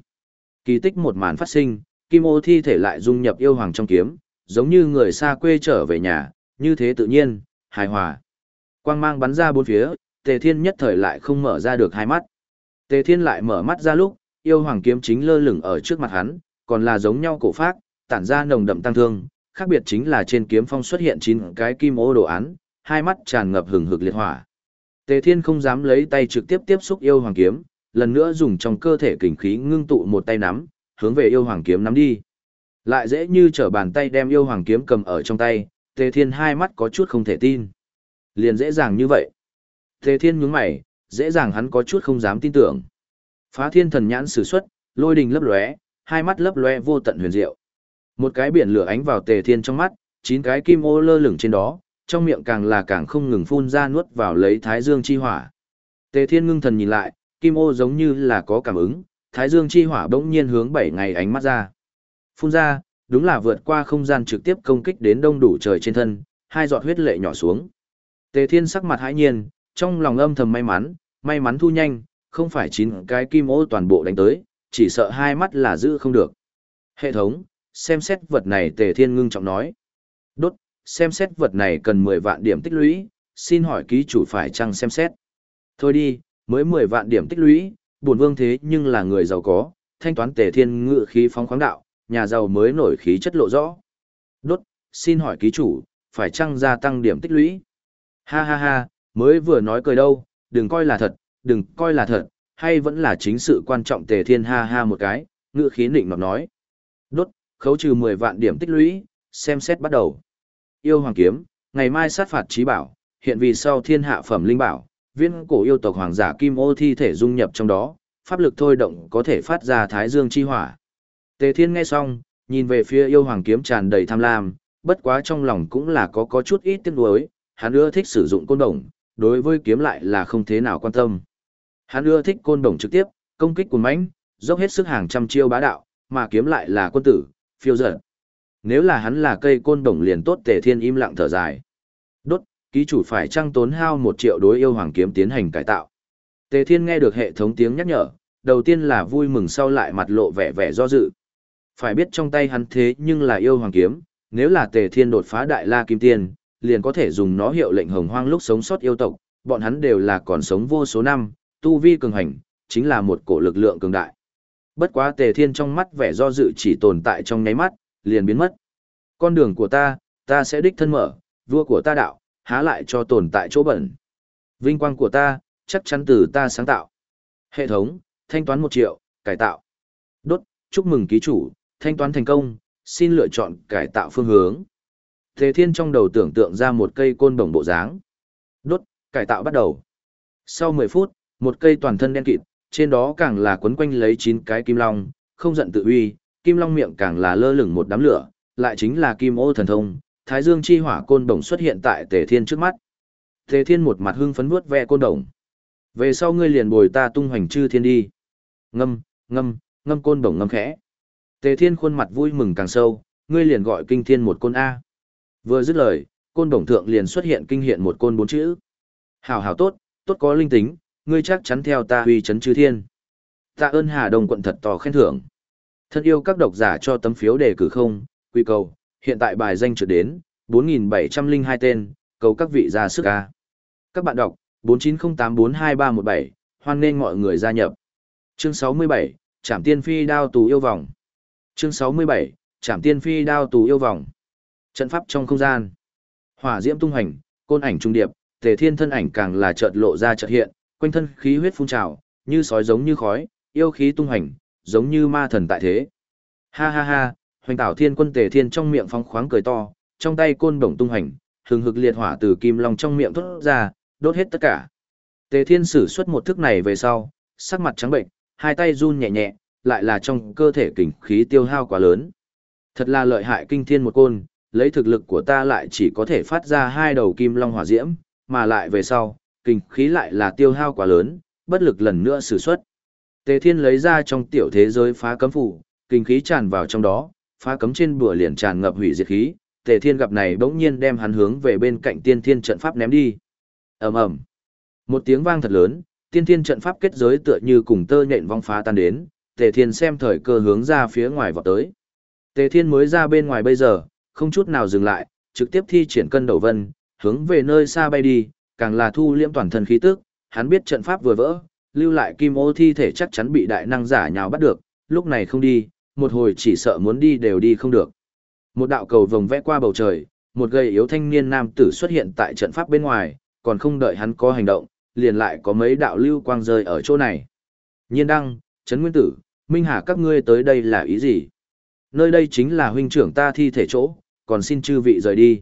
Kỳ tích một màn phát sinh, kim ô thi thể lại dung nhập yêu hoàng trong kiếm, giống như người xa quê trở về nhà, như thế tự nhiên, hài hòa. Quang mang bắn ra bốn phía, Tề Thiên nhất thời lại không mở ra được hai mắt. Tề Thiên lại mở mắt ra lúc, yêu hoàng kiếm chính lơ lửng ở trước mặt hắn, còn là giống nhau cổ phác, tản ra nồng đậm tăng thương, khác biệt chính là trên kiếm phong xuất hiện chín cái kim ô đồ án, hai mắt tràn ngập hừng hực liệt hỏa. Tề Thiên không dám lấy tay trực tiếp tiếp xúc yêu hoàng kiếm, lần nữa dùng trong cơ thể kình khí ngưng tụ một tay nắm, hướng về yêu hoàng kiếm nắm đi. Lại dễ như trở bàn tay đem yêu hoàng kiếm cầm ở trong tay, Tề Thiên hai mắt có chút không thể tin. Liền dễ dàng như vậy. Tề Thiên nhướng mày, dễ dàng hắn có chút không dám tin tưởng. Phá Thiên thần nhãn sử xuất, lôi đình lấp lóe, hai mắt lấp lóe vô tận huyền diệu. Một cái biển lửa ánh vào Tề Thiên trong mắt, chín cái kim ô lơ lửng trên đó, trong miệng càng là càng không ngừng phun ra nuốt vào lấy Thái Dương chi hỏa. Tề Thiên ngưng thần nhìn lại, kim ô giống như là có cảm ứng, Thái Dương chi hỏa bỗng nhiên hướng bảy ngày ánh mắt ra. Phun ra, đúng là vượt qua không gian trực tiếp công kích đến đông đủ trời trên thân, hai giọt huyết lệ nhỏ xuống. Tề Thiên sắc mặt hãi nhiên, trong lòng âm thầm may mắn, may mắn thu nhanh, không phải chín cái kim ô toàn bộ đánh tới, chỉ sợ hai mắt là giữ không được. Hệ thống, xem xét vật này Tề Thiên ngưng trọng nói. Đốt, xem xét vật này cần 10 vạn điểm tích lũy, xin hỏi ký chủ phải chăng xem xét. Thôi đi, mới 10 vạn điểm tích lũy, bổn vương thế nhưng là người giàu có, thanh toán Tề Thiên ngự khí phóng khoáng đạo, nhà giàu mới nổi khí chất lộ rõ. Đốt, xin hỏi ký chủ, phải chăng gia tăng điểm tích lũy? Ha ha ha, mới vừa nói cười đâu, đừng coi là thật, đừng coi là thật, hay vẫn là chính sự quan trọng tề thiên ha ha một cái, ngựa khí nịnh nọt nói. Đốt, khấu trừ 10 vạn điểm tích lũy, xem xét bắt đầu. Yêu hoàng kiếm, ngày mai sát phạt trí bảo, hiện vì sau thiên hạ phẩm linh bảo, viên cổ yêu tộc hoàng giả kim ô thi thể dung nhập trong đó, pháp lực thôi động có thể phát ra thái dương chi hỏa. Tề Thiên nghe xong, nhìn về phía yêu hoàng kiếm tràn đầy tham lam, bất quá trong lòng cũng là có có chút ít tiếc nuối, hắn ưa thích sử dụng côn đồng, đối với kiếm lại là không thế nào quan tâm. Hắn ưa thích côn đồng trực tiếp, công kích cuồng mãnh, dốc hết sức hàng trăm chiêu bá đạo, mà kiếm lại là quân tử, phiêu dở. Nếu là hắn là cây côn đồng liền tốt Tề Thiên im lặng thở dài. Ký chủ phải trăng tốn hao một triệu đối yêu hoàng kiếm tiến hành cải tạo. Tề Thiên nghe được hệ thống tiếng nhắc nhở, đầu tiên là vui mừng sau lại mặt lộ vẻ vẻ do dự. Phải biết trong tay hắn thế nhưng là yêu hoàng kiếm, nếu là tề thiên đột phá đại la kim tiên, liền có thể dùng nó hiệu lệnh hồng hoang lúc sống sót yêu tộc, bọn hắn đều là còn sống vô số năm, tu vi cường hành, chính là một cổ lực lượng cường đại. Bất quá tề thiên trong mắt vẻ do dự chỉ tồn tại trong nháy mắt, liền biến mất. Con đường của ta, ta sẽ đích thân mở, vua của ta đạo, há lại cho tồn tại chỗ bẩn. Vinh quang của ta, chắc chắn từ ta sáng tạo. Hệ thống, thanh toán một triệu, cải tạo. Đốt, chúc mừng ký chủ, thanh toán thành công, xin lựa chọn cải tạo phương hướng. Thế thiên trong đầu tưởng tượng ra một cây côn đồng bộ dáng. Đốt, cải tạo bắt đầu. Sau 10 phút, một cây toàn thân đen kịt, trên đó càng là quấn quanh lấy 9 cái kim long, không giận tự uy, kim long miệng càng là lơ lửng một đám lửa, lại chính là kim ô thần thông, thái dương chi hỏa côn đồng xuất hiện tại tề thiên trước mắt. Tề thiên một mặt hưng phấn vuốt ve côn đồng. Về sau ngươi liền bồi ta tung hoành chư thiên đi. Ngâm, ngâm, ngâm côn đồng ngâm khẽ. Tề Thiên khuôn mặt vui mừng càng sâu, ngươi liền gọi kinh thiên một côn A. Vừa dứt lời, côn đồng thượng liền xuất hiện kinh hiện một côn bốn chữ. Hảo hảo tốt, tốt có linh tính, ngươi chắc chắn theo ta huy chấn chư thiên. Tạ ơn Hà Đông quận thật tò khen thưởng. Thân yêu các độc giả cho tấm phiếu đề cử không, quy cầu, hiện tại bài danh trượt đến, 4.702 tên, cầu các vị ra sức ca. Các bạn đọc, 4908423317, hoan nghênh mọi người gia nhập. Chương 67, Trảm Tiên Phi đao tù yêu vòng. Chương 67, Trảm Tiên Phi đao tù yêu vòng. Trận pháp trong không gian. Hỏa diễm tung hành, côn ảnh trung điệp, Tề Thiên thân ảnh càng là chợt lộ ra chợt hiện, quanh thân khí huyết phun trào, như sói giống như khói, yêu khí tung hành, giống như ma thần tại thế. Ha ha ha, Hoành Tảo Thiên Quân Tề Thiên trong miệng phóng khoáng cười to, trong tay côn đồng tung hành, hừng hực liệt hỏa từ kim long trong miệng thoát ra, đốt hết tất cả. Tề Thiên sử xuất một thức này về sau, sắc mặt trắng bệnh, hai tay run nhẹ nhẹ, lại là trong cơ thể kình khí tiêu hao quá lớn. Thật là lợi hại kinh thiên một côn, lấy thực lực của ta lại chỉ có thể phát ra hai đầu kim long hỏa diễm, mà lại về sau, kinh khí lại là tiêu hao quá lớn, bất lực lần nữa sử xuất. Tề Thiên lấy ra trong tiểu thế giới phá cấm phủ, kinh khí tràn vào trong đó, phá cấm trên bùa liền tràn ngập hủy diệt khí, Tề Thiên gặp này bỗng nhiên đem hắn hướng về bên cạnh Tiên Thiên trận pháp ném đi. Ầm ầm. Một tiếng vang thật lớn, Tiên Thiên trận pháp kết giới tựa như cùng tơ nhện vong phá tan đến, Tề Thiên xem thời cơ hướng ra phía ngoài vọt tới. Tề Thiên mới ra bên ngoài bây giờ, không chút nào dừng lại, trực tiếp thi triển cân đầu vân, hướng về nơi xa bay đi, càng là thu liễm toàn thân khí tức, hắn biết trận pháp vừa vỡ, lưu lại kim ô thi thể chắc chắn bị đại năng giả nhào bắt được, lúc này không đi, một hồi chỉ sợ muốn đi đều đi không được. Một đạo cầu vồng vẽ qua bầu trời, một gầy yếu thanh niên nam tử xuất hiện tại trận pháp bên ngoài, còn không đợi hắn có hành động, liền lại có mấy đạo lưu quang rơi ở chỗ này. Nhiên đăng, Trấn Nguyên Tử, Minh Hà các ngươi tới đây là ý gì? Nơi đây chính là huynh trưởng ta thi thể chỗ, còn xin chư vị rời đi.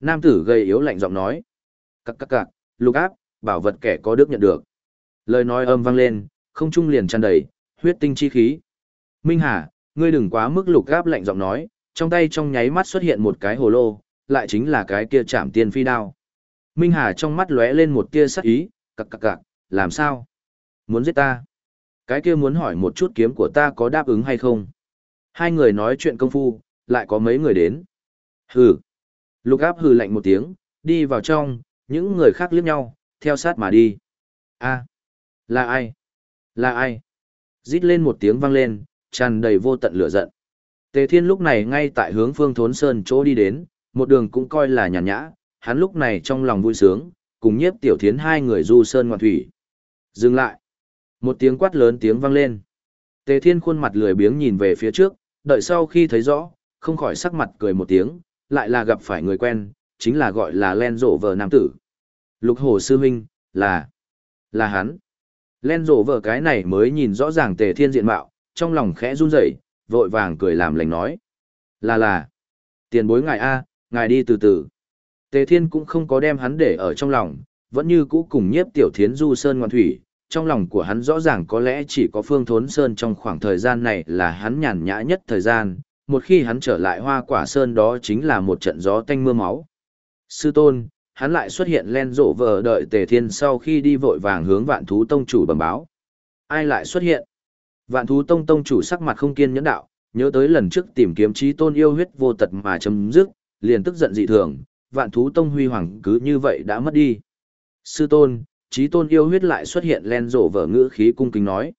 Nam tử gầy yếu lạnh giọng nói. Cắc cắc cạc, lục áp, bảo vật kẻ có đức nhận được. Lời nói âm vang lên, không trung liền tràn đầy, huyết tinh chi khí. Minh Hà, ngươi đừng quá mức lục áp lạnh giọng nói, trong tay trong nháy mắt xuất hiện một cái hồ lô, lại chính là cái kia chạm tiên phi đao. Minh Hà trong mắt lóe lên một tia sắc ý, cặc cặc cặc, làm sao? Muốn giết ta? Cái kia muốn hỏi một chút kiếm của ta có đáp ứng hay không? Hai người nói chuyện công phu, lại có mấy người đến. Hừ. Lục áp hừ lạnh một tiếng, đi vào trong, những người khác liếc nhau, theo sát mà đi. a là ai? Là ai? Rít lên một tiếng vang lên, tràn đầy vô tận lửa giận. Tề Thiên lúc này ngay tại hướng Phương Thốn Sơn chỗ đi đến, một đường cũng coi là nhàn nhã, hắn lúc này trong lòng vui sướng, cùng nhiếp tiểu thiến hai người du sơn ngoạn thủy. Dừng lại. Một tiếng quát lớn tiếng vang lên. Tề Thiên khuôn mặt lười biếng nhìn về phía trước, đợi sau khi thấy rõ, không khỏi sắc mặt cười một tiếng, lại là gặp phải người quen, chính là gọi là Len Rộ vợ nam tử. Lục Hồ Sư Minh, là, là hắn. Len Rộ vợ cái này mới nhìn rõ ràng Tề Thiên diện mạo, trong lòng khẽ run rẩy, vội vàng cười làm lành nói. Là là, tiền bối ngài A, ngài đi từ từ. Tề Thiên cũng không có đem hắn để ở trong lòng, vẫn như cũ cùng nhiếp tiểu thiến du sơn ngoan thủy. Trong lòng của hắn rõ ràng có lẽ chỉ có phương thốn sơn trong khoảng thời gian này là hắn nhàn nhã nhất thời gian, một khi hắn trở lại hoa quả sơn đó chính là một trận gió tanh mưa máu. Sư tôn, hắn lại xuất hiện len rộ vờ đợi tề thiên sau khi đi vội vàng hướng vạn thú tông chủ bẩm báo. Ai lại xuất hiện? Vạn thú tông tông chủ sắc mặt không kiên nhẫn đạo, nhớ tới lần trước tìm kiếm trí tôn yêu huyết vô tật mà chấm dứt, liền tức giận dị thường, vạn thú tông huy hoàng cứ như vậy đã mất đi. Sư tôn, trí tôn yêu huyết lại xuất hiện len rộ vở ngữ khí cung kính nói.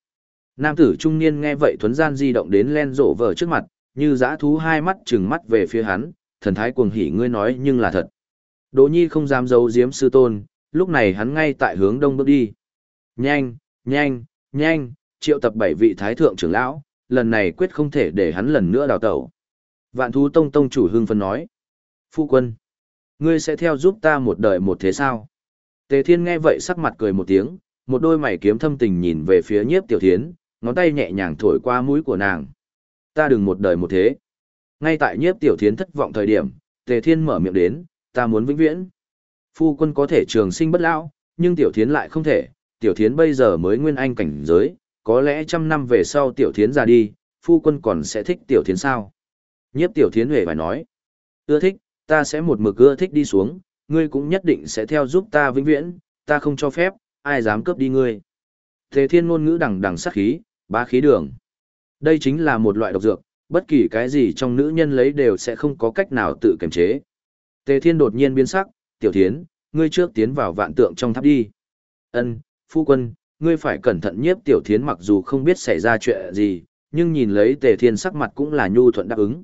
Nam tử trung niên nghe vậy thuấn gian di động đến len rộ vở trước mặt, như dã thú hai mắt trừng mắt về phía hắn, thần thái cuồng hỉ ngươi nói nhưng là thật. Đỗ Nhi không dám giấu giếm sư tôn, lúc này hắn ngay tại hướng đông bước đi. Nhanh, nhanh, nhanh, triệu tập bảy vị thái thượng trưởng lão, lần này quyết không thể để hắn lần nữa đào tẩu. Vạn thú tông tông chủ hưng phân nói. Phu quân, ngươi sẽ theo giúp ta một đời một thế sao? Tề thiên nghe vậy sắc mặt cười một tiếng, một đôi mày kiếm thâm tình nhìn về phía nhiếp tiểu thiến, ngón tay nhẹ nhàng thổi qua mũi của nàng. Ta đừng một đời một thế. Ngay tại nhiếp tiểu thiến thất vọng thời điểm, tề thiên mở miệng đến, ta muốn vĩnh viễn. Phu quân có thể trường sinh bất lão, nhưng tiểu thiến lại không thể, tiểu thiến bây giờ mới nguyên anh cảnh giới, có lẽ trăm năm về sau tiểu thiến ra đi, phu quân còn sẽ thích tiểu thiến sao? Nhiếp tiểu thiến huệ phải nói, ưa thích, ta sẽ một mực ưa thích đi xuống, ngươi cũng nhất định sẽ theo giúp ta vĩnh viễn, ta không cho phép, ai dám cướp đi ngươi. Thế thiên ngôn ngữ đằng đằng sát khí, ba khí đường. Đây chính là một loại độc dược, bất kỳ cái gì trong nữ nhân lấy đều sẽ không có cách nào tự kiềm chế. Tề thiên đột nhiên biến sắc, tiểu thiến, ngươi trước tiến vào vạn tượng trong tháp đi. Ân, phu quân, ngươi phải cẩn thận nhiếp tiểu thiến mặc dù không biết xảy ra chuyện gì, nhưng nhìn lấy tề thiên sắc mặt cũng là nhu thuận đáp ứng.